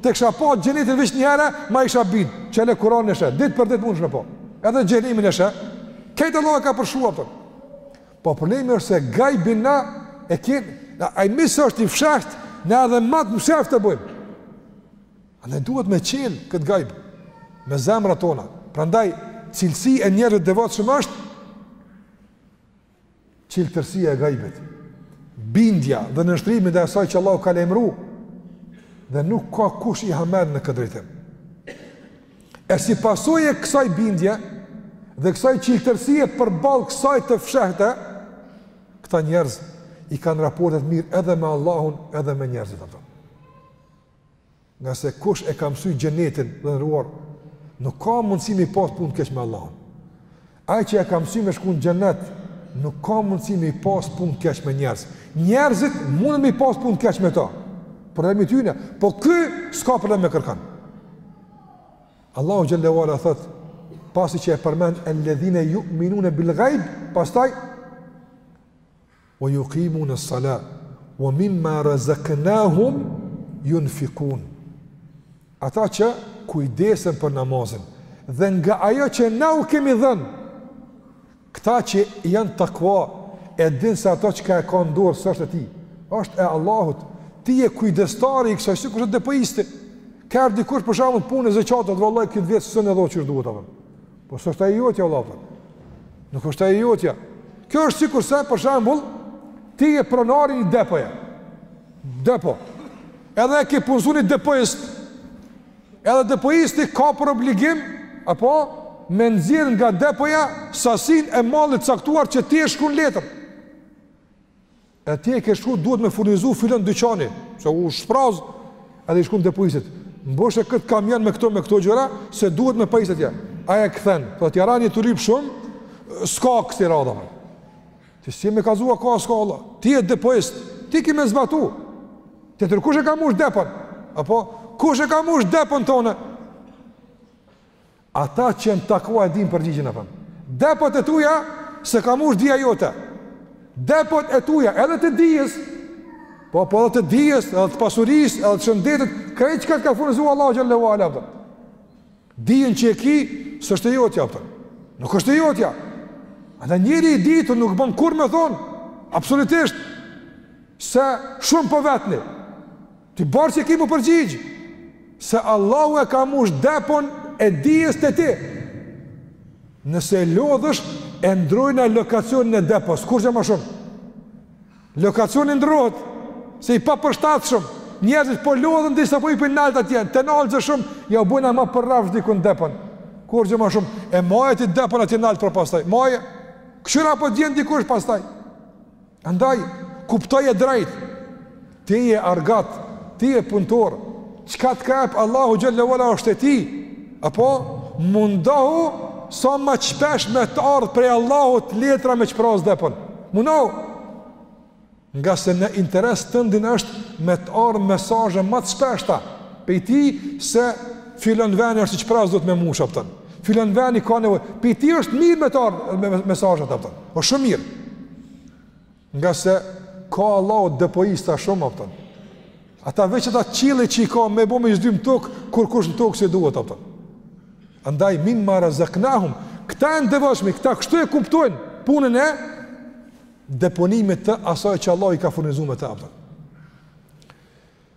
ta kisha pa xhenetin veç njëherë, ma isha bind, çele Kuranin e sheh, ditë për ditë mundesh me pa, edhe xhehenemin e sheh, krejt Allah e ka përshkru apo. Po problemi është se gajbi na e kjenë, a i misë është i fsheht, ne edhe ma të mshefët e bojmë. Andaj duhet me çel këtë gajb me zemrat tona. Prandaj cilësi e njerëzve të devotshëm është çiltërsia e gajbit. Bindja dhe nënshtrimi ndaj asaj që Allahu ka lajmëruar dhe nuk ka kush i hamend në këtë drejtim. E si pasojë e kësaj bindje dhe kësaj çiltërsie përballë kësaj të fshehte, këta njerëz i kanë raportet mirë edhe me Allahun, edhe me njerëzit apo. Ngase kush e ka mësy xhenetin, të nderuar, nuk ka mundësi me i pas punët keq me Allahun. Ai që e ka mësy me shku në xhenet, nuk ka mundësi me i pas punët keq me njerëz. Njerëzit munden me i pas punët keq me ta. Problemi i tyne, po ky s'ka problem me kërkan. Allahu xhelle ue ala thot, pasi që e përmend alladhina yu'minuna bil ghaib, pastaj Wa yuqimune as-sala wa mimma razaqnahum yunfiqun. Ata që kujdesen për namazin dhe nga ajo që na u kemi dhënë. Këta që janë takwa e dinë se ato që ka e ka në dorë s'është e tij. është e Allahut. Ti je kujdestari i kësaj, sikurse depoisti. Ka herë dikush për shembull punën e zekatit, valla, këtë vjet s'un e dha qysh duhet, apo. Po s'është e jotja vëlla apo? Nuk është ajo jotja. Kjo është sikurse për shembull ti je pronari i një depoja. Depo. Edhe e ke punësu një depoist. Edhe depoisti ka për obligim apo me nxjerr nga depoja sasinë e mallit caktuar që ti e shkrun n'letër. E ti e ke shkru, duhet me furnizu filan dyqani, se u shpraz, edhe i shkrun depoistit. Mbushe këtë kamion me këto me këto gjëra, se duhet me pajisë atje. Ai e kthen, thotë jaran, je tu lyp shumë, s'ka kësi radhe. Ti s'ki me kallzu, ka s'ka vlla. Ti je depoist, ti ki me zbatu. Tjetërkush e ka mush depën? Apo, kush e ka mush depon tonë? Ata që janë takua e dinë përgjigjen, a kupton. Depot e tuja s'i ka mush dija jote. Depot e tuja edhe të dijes. Po po edhe të dijes, edhe të pasurisë, edhe të shëndetit, krejt çka të ka furnizu Allahu xhele ve ala. Dijen që e ki, s'është e jotja, a kupton. Nuk është e jotja. Edhe njeri i ditur nuk bën kurrë me thonë. Absolutisht. Se shumë po vetni. Ti barë që ki m'u përgjigj, se Allahu e ka mush depon e dijes te ti. Nëse lodhesh, e ndrrojna lokacionin e depos, kurgjo ma shumë. Lokacioni ndrrohet, se i papërshtatshëm, njerëzit po lodhen disa po hipin nalt atje, të nalët zë shumë, ja u bojna ma përafërsisht dikun depon. Kurgjo ma shumë, e majte depon atje nalt pra pastaj, maje, kqyr a po të vjen dikush pastaj. Andaj, kuptoje drejt, ti je argat, ti je punëtor, çka të ka jep Allahu xhele ve ala është e tij, apo mundohu sa ma shpesh me të ardhë prej Allahut letra me çpraz depon, mundohu, ngase në interes tëndin është me të ardhë mesazhe ma të shpeshta prej tij se filan veni është çprazt do me mush, a kupton, filan veni ka nevojë, për ty është mirë me të ardhë mesazhet, a kupton, o shumë mirë, Ngase ka Allahu depoista shumë, a kupton. Ata veç ata qiell që i ka me bo me i zdymë tokë, kurkush në tokë s'i duhet, a kupton. Andaj, min ma razaknahum, këta të devotshmit, këta kështu e kuptojnë punën e deponimit të asaj që Allah i ka furnizu me të, a kupton.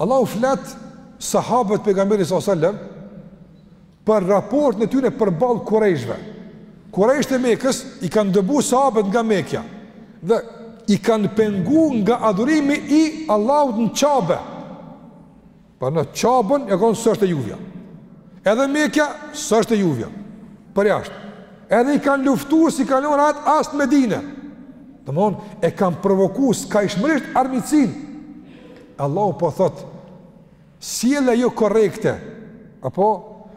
Allahu flet sahabët e pejgamberit salallahu alejhi ve selem për raportin e tyre përballë kurejshve. Kurejshët e Mekës i kanë dëbu sahabët nga Mekja dhe i kanë pengu nga adhurimi i Allahut në Qabe. Pra në Qabën e kanë s'është e juvja. Edhe Mekja s'është e juvja. Përjashtë. Edhe i kanë luftu s'i kanë lonë rahat as në Medine. Domethon, e kanë provoku skajshmërisht armiqësinë. Allahu po thotë, sjellja jo korrekte, apo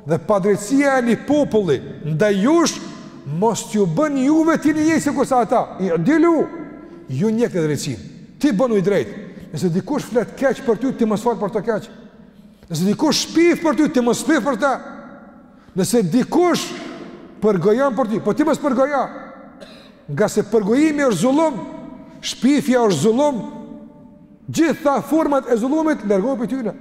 dhe padrejtësia e një populli ndaj jush mos t'ju bën juve t'jeni njëjtë sikurse ata, i'dilu, ju ndjekni drejtësinë, ti bënu i drejtë, nëse dikush flet keq për ty, ti mos fol për të keq, nëse dikush shpif për ty, ti mos shpif për të, nëse dikush përgojon për ty, po ti mos përgojo, ngase përgojimi është zullum, shpifja është zullum, Gjitha format e zullumit largohu prej tyne.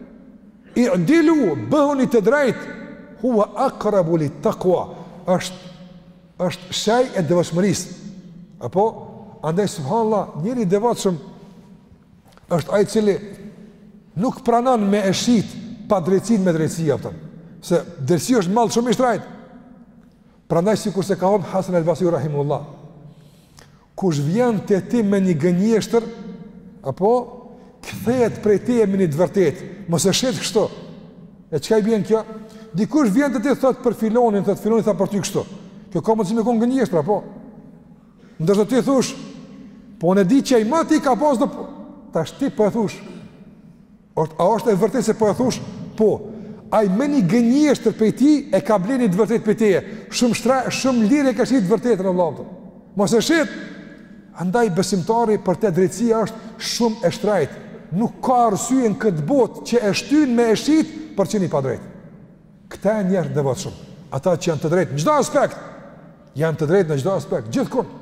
I'dilu, bëhuni të drejtë. Huwa aqrabu lit-taqwa. Është është shej e devotshmërisë. Apo andaj subhanallahu, njëri i devotshëm është ai i cili nuk pranon me e shit padrejtësinë me drejtësi, a kupton. Se drejtësi është mall shumë i shtrajt. Prandaj sikurse ka thon Hasan al-Basri rahimahullah. Kush vjen te ti me një gënjeshtër, apo, kthehet prej teje me ni të vërtetë, mos e shet kështu, e çka i bjen kjo, dikush vjen te ti thot për filonin, thot filonin tha për ty kështu, kjo ka mundësi me konë gënjeshtër, apo, ndërsa ti thush, po ne di çaj mati ka bo, do, tash ti po e thush, Është, a është e vërtetë se po e thosh? Po. Ai me një gënjeshtër prej tij e ka ble ni të vërtetë prej teje. Shumë shtra, shumë lirë e ka shit të vërtetën Allahu. Mos e shit. Andaj besimtari për te drejtësia është shumë e shtrajt. Nuk ka arsye në këtë botë që e shtyn me e shit për me qen i padrejt. Këta janë njerëz të devotshëm. Ata që janë të drejtë në çdo aspekt. Janë të drejtë në çdo aspekt, gjithkund.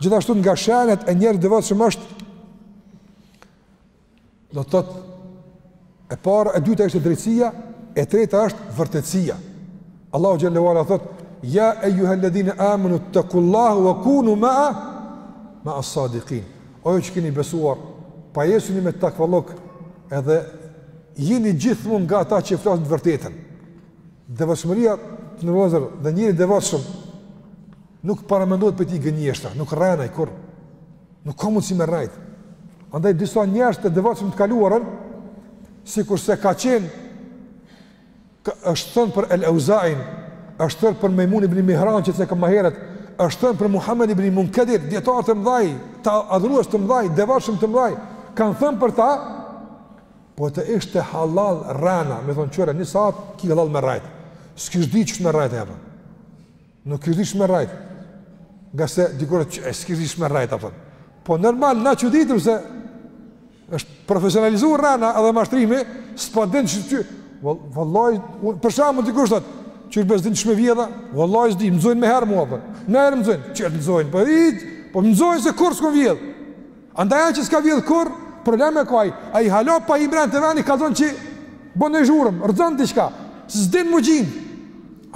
Gjithashtu nga shenjat e njerit devotshëm është do të thotë e para, e dyta ishte drejtësia, e treta është vërtetësia. Allahu xhelle ue ala thot: "Ya ayyuhalladhina amanu taqullaha wa kunu ma'a as-sadiqin." O ju që keni besuar, pajesuni me takvallëk edhe jini gjithmonë nga ata që flasin të vërtetën. Devotshmëria të nërozër dhe njëri devotshëm Nuk paramendohet për tij gënjeshtra, nuk rren ai kurr. Nuk ka mundësi me rrejt. Andaj disa njerëz të devotshëm të kaluarën, sikurse ka qenë ka, është thënë për El Auzain, është thënë për Mejmun ibn Mihran që e cekëm ma herët, është thënë për Muhammed ibn Munkadir, dijetarë të mdhaj, të adhurues të mdhaj, devotshëm të mdhaj, kanë thënë për ta, po të ishte hallall rrena, me thonë qe ni sahat, ki hallall me rrejt. S'kish dit me rrejt, a kupton. Nuk kish dit qysh me rrejt. Nga se dikur që e s'kish dit qysh me rrejt, a kupton. Po normal, na që ditëm se është profesionalizuar rrena edhe mashtrimi, s'po din qysh... Vallahi, për shembull dikush thot, qysh be s'din me vjedh a, vallahi s'di, më zojnë menjëherë mua, për. menjëherë më zojnë, qysh të zojnë, për po i, po më zojnë se kurr s'kom vjedhë. Andaj që s'ka vjedhë kurr, probleme ka ai, ai hala pa i mrri te veni, ka zonë që bën e zhurmë, rrëzon diçka, s'din me gjinë,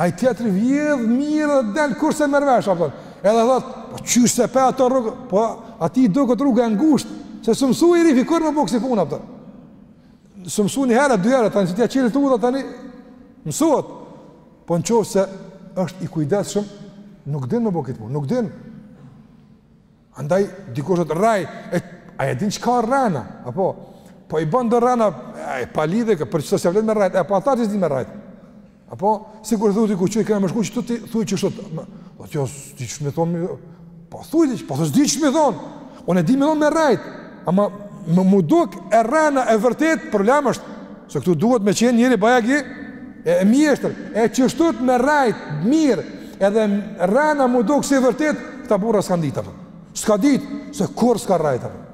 Ai tjetri vjedh mirë dhe del, kurr s'e merr vesh, a kupton. Edhe thot, po qysh s'e pe ato rrugë, po atij i doket rruga e ngushtë, se s'u msu herifi kurr me bo ksi pune, a kupton. Si u msu një herë, dy herë tani si t'ia çel udhë tani. Mësohet. Po në qoftë se është i kujdesshëm, nuk din me bo kit punë, nuk din. Andaj, dikush të rrejt, e, a e din çka rrena, apo, po i bon do rrena, e, pa lidhje, për që to s'ja vlen me rrejt, e, po ata që s'di me rrejt, apo, sikur thuj ti ku që i kena me shku, që të ti thuj kështu, ma, dhe ti jo, s'di qysh me i thonë, po thuj që, po s'di qysh me i thonë, unë e di me thonë me rrejt, ama, me u dok rrena e vërtetë, problem është, Se këtu duhet me qenë njeri bajagi e mjeshtër, e kështu me rrejt mirë, edhe rrena me u dok si e vërtetë, këta burra s'kanë dit, apton. s'ka dit, se kurrë s'ka rrejt, apton.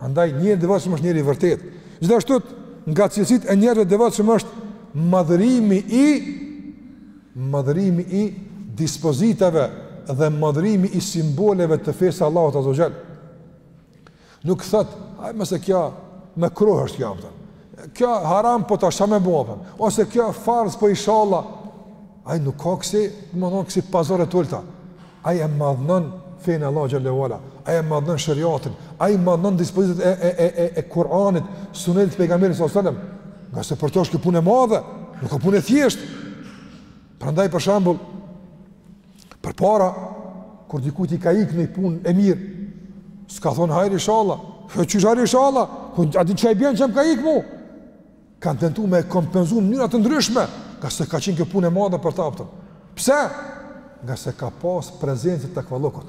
andaj njeri i devotshëm është njeri i vërtetë, gjithashtu nga cilësitë e njerëzve të devotshëm është madhërimi i, madhërimi i dispozitave dhe madhërimi i simboleve të fesë t'Allahut azze ve xhel. Nuk thot, ai mëse kjo mekruh është kjo, apton. Kjo haram po tash më bëu Ose kjo farz po inshallah. Ai nuk ka kësi, domethon kësi pazare të ulta. Ai e madhnon fenë e Allahut xhelle ve ala. Ai e madhnon shariatin. Ai madhnon dispozitat e e e e, e Kur'anit, Sunetit të pejgamberit sallallahu alajhi wasallam. Ngase për to është kjo punë e madhe, nuk ka punë e thjesht. Prandaj për shembull Përpara, kur dikujt i ka ik ni punë e mirë, s'ka thonë hajr inshallah, hë qysh hajr inshallah, a di çka i bjen që më ka ik mu? Kanë tentu me e kompenzu në mënyra të ndryshme, ngase ka qenë kjo punë e madhe për ta, apton. Pse? Ngase ka pas prezencë të takvallëkut.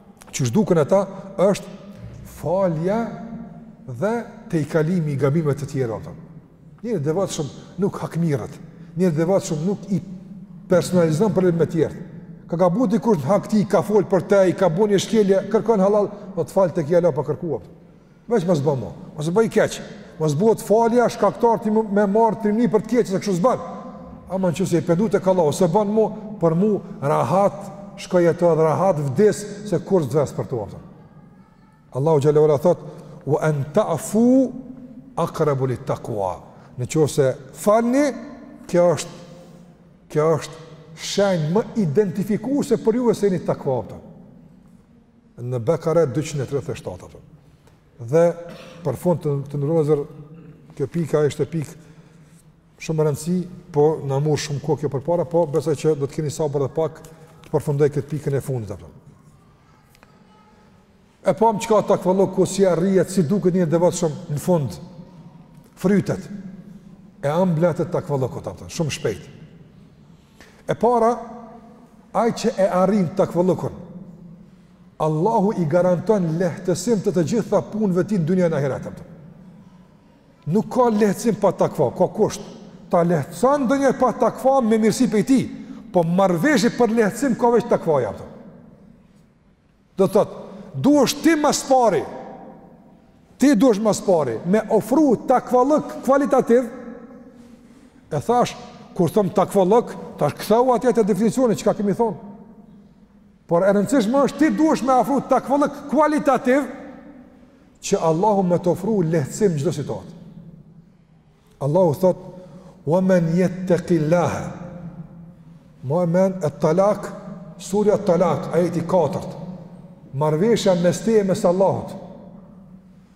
qysh duken ata, është falja dhe tejkalimi i gabimeve të tjerëve. Njeri i devotshëm nuk hakmirret, njeri i devotshëm nuk i personalizon problemet me tjert. Ka gabu dikush në hak të tij, ka folë për te, i ka bo një shkelje, kërkon hallall, dhe po të falë të kja la pa kërku. Veç mos bë më, mos e bëj keq. Mos bëhet falja shkaktar ti me marr trimni për të keqe se kështu s'bën. Ama në qoftë se je pendu tek Allahu, s'e bën më për mu rahat, shko jeto edhe rahat vdis se kurrë s'vdes për to. Allahu xhelle ve ala thot: "Wa an ta'fu aqrabu lit taqwa." Në qoftë se falni, kjo është kjo është shenjë më identifikuese për ju se jeni takva, apton. në Bekare 237. Dhe për fund të, të nderu vllezër, kjo pika ishte pikë shumë me rëndësi, po na murr shumë kohë kjo përpara, po besoj që do të keni sabër edhe pak të përfundoj këtë pikën e fundit. Apton. E pamë çka takvallëku, si arrihet, si duket njeri i devotshëm, në fund, frytet e ambla të takvallëkut, apton, shumë shpejt. E para, ai që e arrin takvallëkun, Allahu i garanton lehtësim të të gjitha punëve të tij në dunja, në ahiret. Nuk ka lehtësim pa takva, ka kusht. Ta lehtëson ndonjëherë pa takva me mirësi prej tij, po marrëveshje për lehtësim ka veç takvaja. Apton. Do të thotë, duhesh ti ma s'pari, ti duhesh ma s'pari, me ofru takvallëk kualitativ, e thashë, kur thom takvallëk, thashë kthehu atje te definicioni, çka kemi thonë. Por e rëndësishme është ti duhesh me ofru takvallëk kualitativ, që Allahu me të ofru lehtësim në çdo situatë. Allahu thot, "Wa man yattaqillaha" Mbaje mend, Et-Talak, surja Talak, ajeti katërt, marrëveshja mes teje e mes Allahut.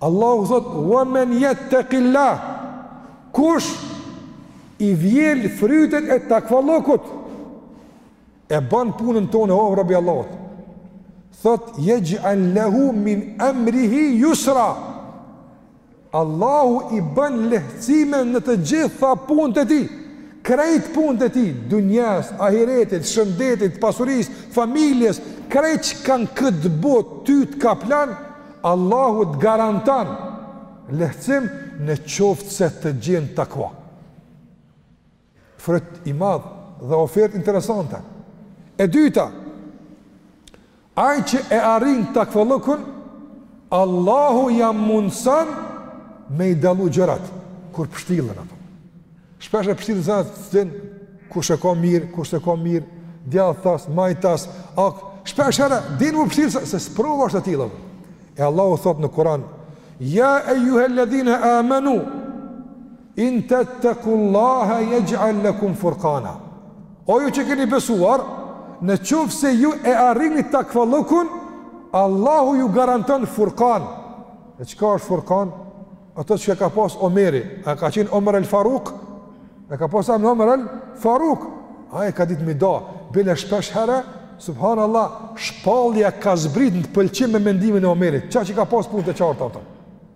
Allahu thot, "Wa man yattaqillaha" Kush i vjel frytet e takvallëkut, e ban punën tonë, o robi Allahut, thot, "Yaj'al lahu min amrihi yusra" Allahu i bën lehtësime në të gjitha punët e tij. Krejt punët e tij, dunjasë, ahiretit, shëndetit, pasurisë, familjes, krejt çka në këtë botë ty të kaplon, Allahu të garanton lehtësim në qoftë se te ti gjen takva. Fryt i madh dhe ofertë interesante. E dyta, ai që e arrin takvallëkun, Allahu ja mundëson me i dallu gjërat, kur pështillen ato. Shpeshherë pështillen s'e din, kush e ka mirë, kush e ka mirë, djathtas, majtas, ak, shpeshherë din m'u pështjellë, se sprova është e tillë. E Allahu thot në Kuran, Ja ejjuhel-ledhine amenu, In tettekullahe jexh'al lekum furkana O ju që keni besuar, në qoftë se ju e arrini takvallëkun, Allahu ju garanton furkan. E çka është furkan? Ato çka e ka pas Omeri, a ka qenë Omer el Faruk? E ka pas emën Omer el Faruk. Ai ka ditë me i da, bile shpesh herë, subhanallah, shpallja ka zbrit në pëlqim me mendimin e Omerit. Qaq i ka pas punët e qarta ato.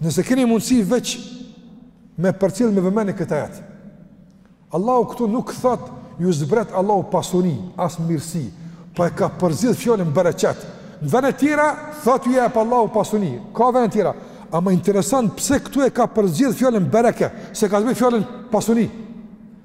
Nëse keni mundësi veç me përcjell me vëmendje këtë ajet. Allahu këtu nuk thot ju zbret Allahu pasuri, as mirësi, po e ka përzgjedh fjalën bereqet. Në vene tjera thot ju jep Allahu pasuri. Ka vene tjera, ama interesant pse këtu e ka përzgjedh fjalën bereqet, s'e ka zbrit fjalën pasuri.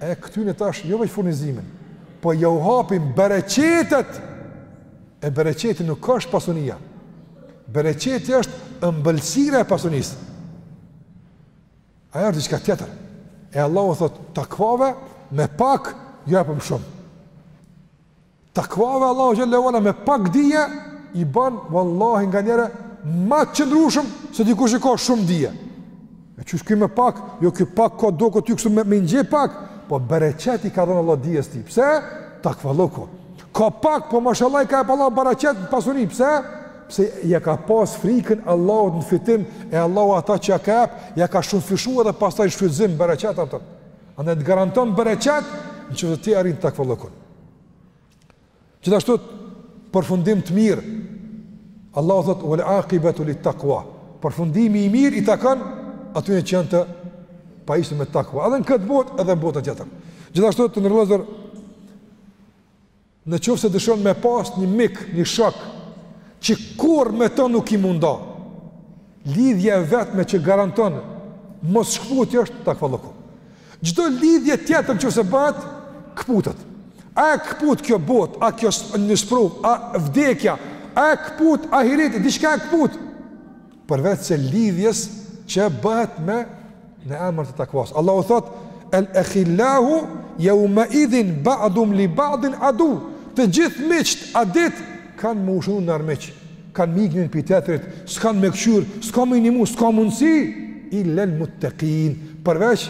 E këtyne tash jo veç furnizimin, po ja u hapim bereqetet, e bereqeti nuk është pasunia, bereqeti është ëmbëlsira e pasunisë, ajo është diçka tjetër, e Allahu thot takvave me pak, ja u japim shumë. Takvave Allahu xhelle ve ala me pak dije i bën vallahi nganjëherë më të qëndrueshëm se dikush që ka shumë dije. E qysh ky me pak, jo ky pak ka duko ty kështu me me ngje pak, po bereqet i ka dhënë Allah dijes së tij. Pse? Takvallëku. Ka pak, po mashallah i ka jap Allah bereqet pasurisë. Pse? Se ja ka pas frikën Allahut në fitim e Allahu ata që ja ka jap, ja ka shumëfishuar dhe pastaj shfrytëzim bereqet atë. Andaj të garanton bereqet nëse ti arrin takvallëkun. Gjithashtu përfundim të mirë. Allahu thotë wal aqibatu lit taqwa. Përfundimi i mirë i takon atyre që janë të pajisur me takwa, edhe në këtë botë, edhe në botën tjetër. Gjithashtu të nderuar vllazër në qoftë se dëshon me pas një mik, një shok, që kurrë me të nuk i munda, Lidhja e vetme që garanton mosshkëputje është takvallëku. Çdo lidhje tjetër që bëhet kputet. A e kput kjo botë, a kjo një sprovë, a vdekja, a e kput ahireti, diçka e kput. Përveçse lidhjes që bëhet me Në emër të takvas. Allahu thotë, el ehil-lau jeumeidhin ba'duhum li ba'din adu, të gjithë miqtë atë ditë, kanë me u shndërru në armiq, kanë me ik njëni prej tjetrit, s'kanë me këqyr, s'kanë me i nimu, s'kanë mundësi, il-lel muttekin, përveç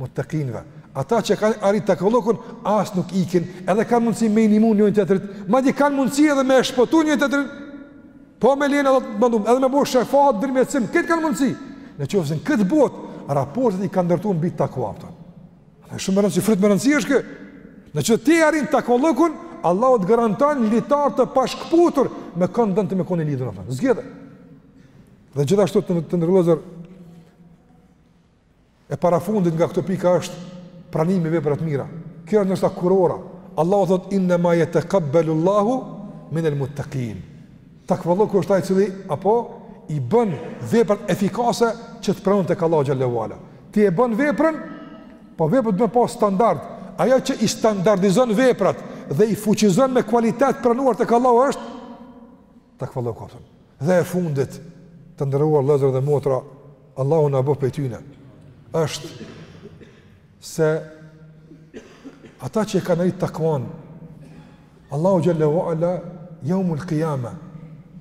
muttekinëve. Ata që kanë arrit takvallëkun, as nuk ikin, edhe kanë mundësi me i nimu njëni-tjetrit, madje kanë mundësi edhe me e shpëtu njëni-tjetrin, Po me lejen e Allahut padyshim, edhe me bo shefat, ndërmjetsim, këtë kanë mundësi. Në qoftë se n' këtë bot, raportet i kanë ndërtu mbi takva. E shumë me rëndësi, fryt me rëndësi është ky. Nëqë ti arrin takvallëkun, Allah të garanton litar të pashkëputur me kënd don ti me konë i lidhun. Zgjidhe. Dhe gjithashtu të, të nderuar vllazër, E parafundit nga këto pika është pranimi veprave të mira. Kjo është nështë kurora. Allahu thotë, innema jetekabbelu Allahu minel muttekin. Takvallëku është ai i cili, apo, i bën veprat efikase që të pranohen tek Allahu xhelle ve ala. Ti e bën veprën, po vepra do me pas standard. Ajo që i standardizon veprat dhe i fuqizon me kualitet pranuar tek Allahu është Takvallëku, kupton. Dhe e fundit, të nderuar vllezër dhe motra, Allahu na bëftë prej tyne, është se ata që e kanë arrit takvan, Allahu xhelle ve ala, jaumul kijama,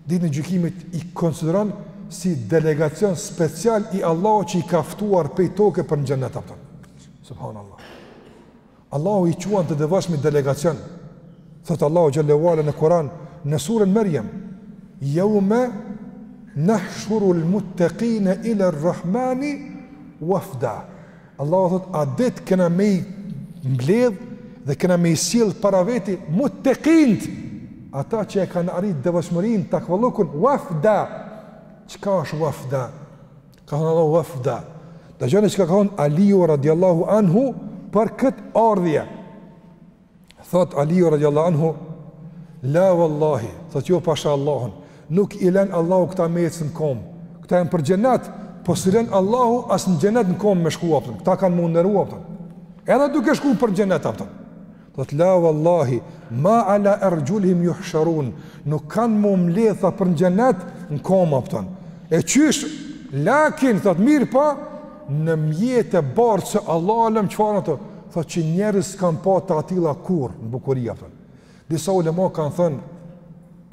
ditën e gjykimit i konsideron si delegacion special i Allahut që i ka ftuar prej toke për në xhennet, a kupton. Subhanallah. Allahu i quan të devotshmit delegacion. Thot Allahu xhelle ve ala në Kur'an në surën Maryam, "Yawma nahshuru al-muttaqina ila ar-rahmani wafda." Allahu thot a dit kena me i mbledh dhe kena me i sjell para veti muttaqinët ata që e kanë arrit devotshmërinë takvallukun wafda. Çka është wafda? Ka thënë Allahu wafda. Dëgjoni çka ka thënë Aliu radiallahu anhu për këtë ardhje. Thot Aliu radiallahu anhu, la wallahi, thot jo pasha Allahun, nuk i len Allahu këta me ec në kom, këta janë për xhenet, po s'i len Allahu as në xhenet në kom me shku apton, këta kanë m'u neru apton, edhe duke shku për xhenet apton. Thotë la vallahi ma ala arjulhim yuhsharun, nuk kanë m'u mledh ata për në xhenet në kom apton. E qysh lakin thot mirëpo po, në mjete bartëse Allah alem çfarë janë ato, thot që njerëz s'kanë pa të atilla kurr në bukuri apton. Disa ulema kanë thënë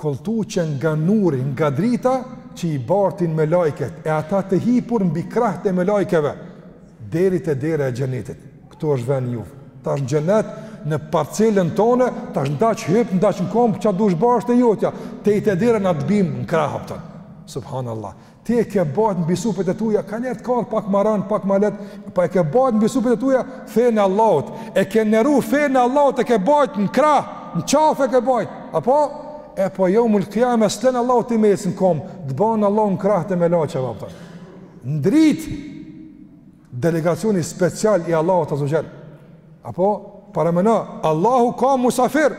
kolltuqe nga nuri, nga drita që i bartin melajket e ata të hipur mbi krahët e melajkeve deri te dera e xhenetit. Këtu është vendi juve. Tash në xhenet, në parcelën tonë, tash n'daç hyp, n'daç në komb, ça dush ba, asht e jotja. Tej te dera na të bim në krah apton. Subhanallahu. Ti e ke bajt mbi supet e tua, kaniher t'ka ardh pak ma ran, pak ma let, po e ke bajt mbi supet e tua fenë e Allahut. E ke neru fenë e Allahut, e ke bajt në krah, në qafë e ke bajt. Apo e po jaumul kijame s'të len Allahu ti me ec në komb, të ban Allahu në krah të melaqeve apton. Ndrit Delegacioni special i Allahut Azza wa Jall. Apo parameno, Allahu ka musafir.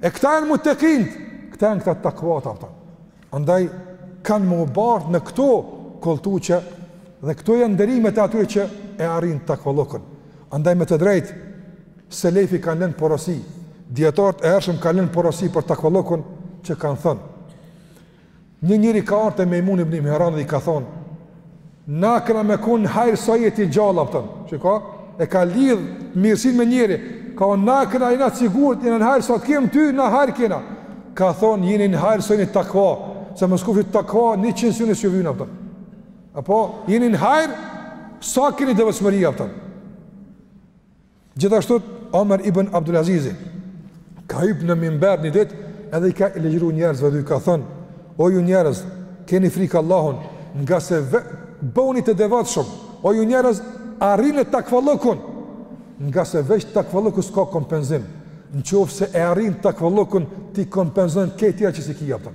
E këta janë mutekinët, këta janë këta takvat apton. Andaj kanë m'u bart në këto kolltuqe dhe këto janë nderimet e atyre që e arrin takvallëkun. Andaj me të drejtë selefi kanë lënë porosi, dietarët e hershëm kanë lënë porosi për takvallëkun që kanë thënë. Një njeri ka ardhur te Mejmun ibn Mihran dhe i ka thonë: "Na kena me kon hajr sa je ti gjallë apton." Çka, e ka lidh mirësinë me njeri, ka thonë: "Na kena, jena sigurt, jena në hajr sa të kem ty, na hajr kena." Ka thonë: "Jeni në hajr sa jeni takva, se mos kofshi takva, njiqind si unë s'ju vyn apton." Apo, jeni në hajr sa keni devotshmëri apton. Gjithashtu Omer ibn Abdul Azizi ka hyp në mimber një ditë edhe i ka ligjëru njerëzve dhe i ka thënë: "O ju njerëz, keni frikë Allahun, nga se vë, bëhuni të devotshëm. O ju njerëz, arrini takvallëkun, nga se veç takvallëku s'ka kompenzim. Në qoftë se e arrin takvallëkun, t'i kompenzon këto tjera që s'i ki apton."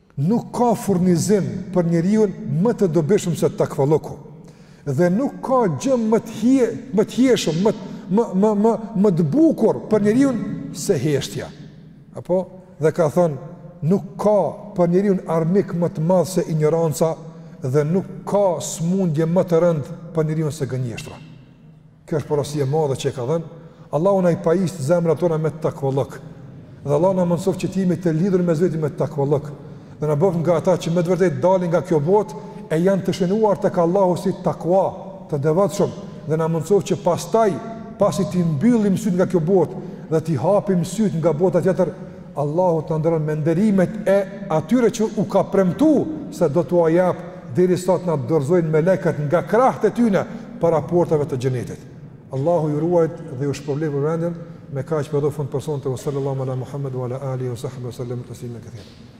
Nuk ka furnizim për njeriun më të dobishëm se takvalluku, dhe nuk ka gjë më të hije, më të hijshëm, më më më më më të bukur për njeriun se heshtja. Apo, dhe ka thënë, nuk ka për njeriun armik më të madh se injoranca dhe nuk ka sëmundje më të rëndë për njeriun se gënjeshtra. Kjo është porosi e madhe që e ka dhënë. Allahu na i pajistë zemrat tona me takvallëk. Dhe Allahu na mundësoftë që të jemi të lidhur mes veti me takvallëk. Dhe na bëftë nga ata që me të vërtetë dalin nga kjo botë e janë të shënuar tek Allahu si takva, të devotshëm dhe na mundësoftë që pastaj pasi t'i mbyllim sytë nga kjo botë dhe t'i hapim sytë nga bota tjetër, Allahu të na nderon me nderimet e atyre që u ka premtu se do t'ua jap derisa të na dorzojnë melaiket nga krahët e tyne para portave të xhenetit. Allahu ju ruajt dhe ju shpërbleftë për vëmendjen me kaq po i japim fund për sonte ve salallahu ala Muhammed ve ala alihi ve sahbihi ve selleme teslimen kethira.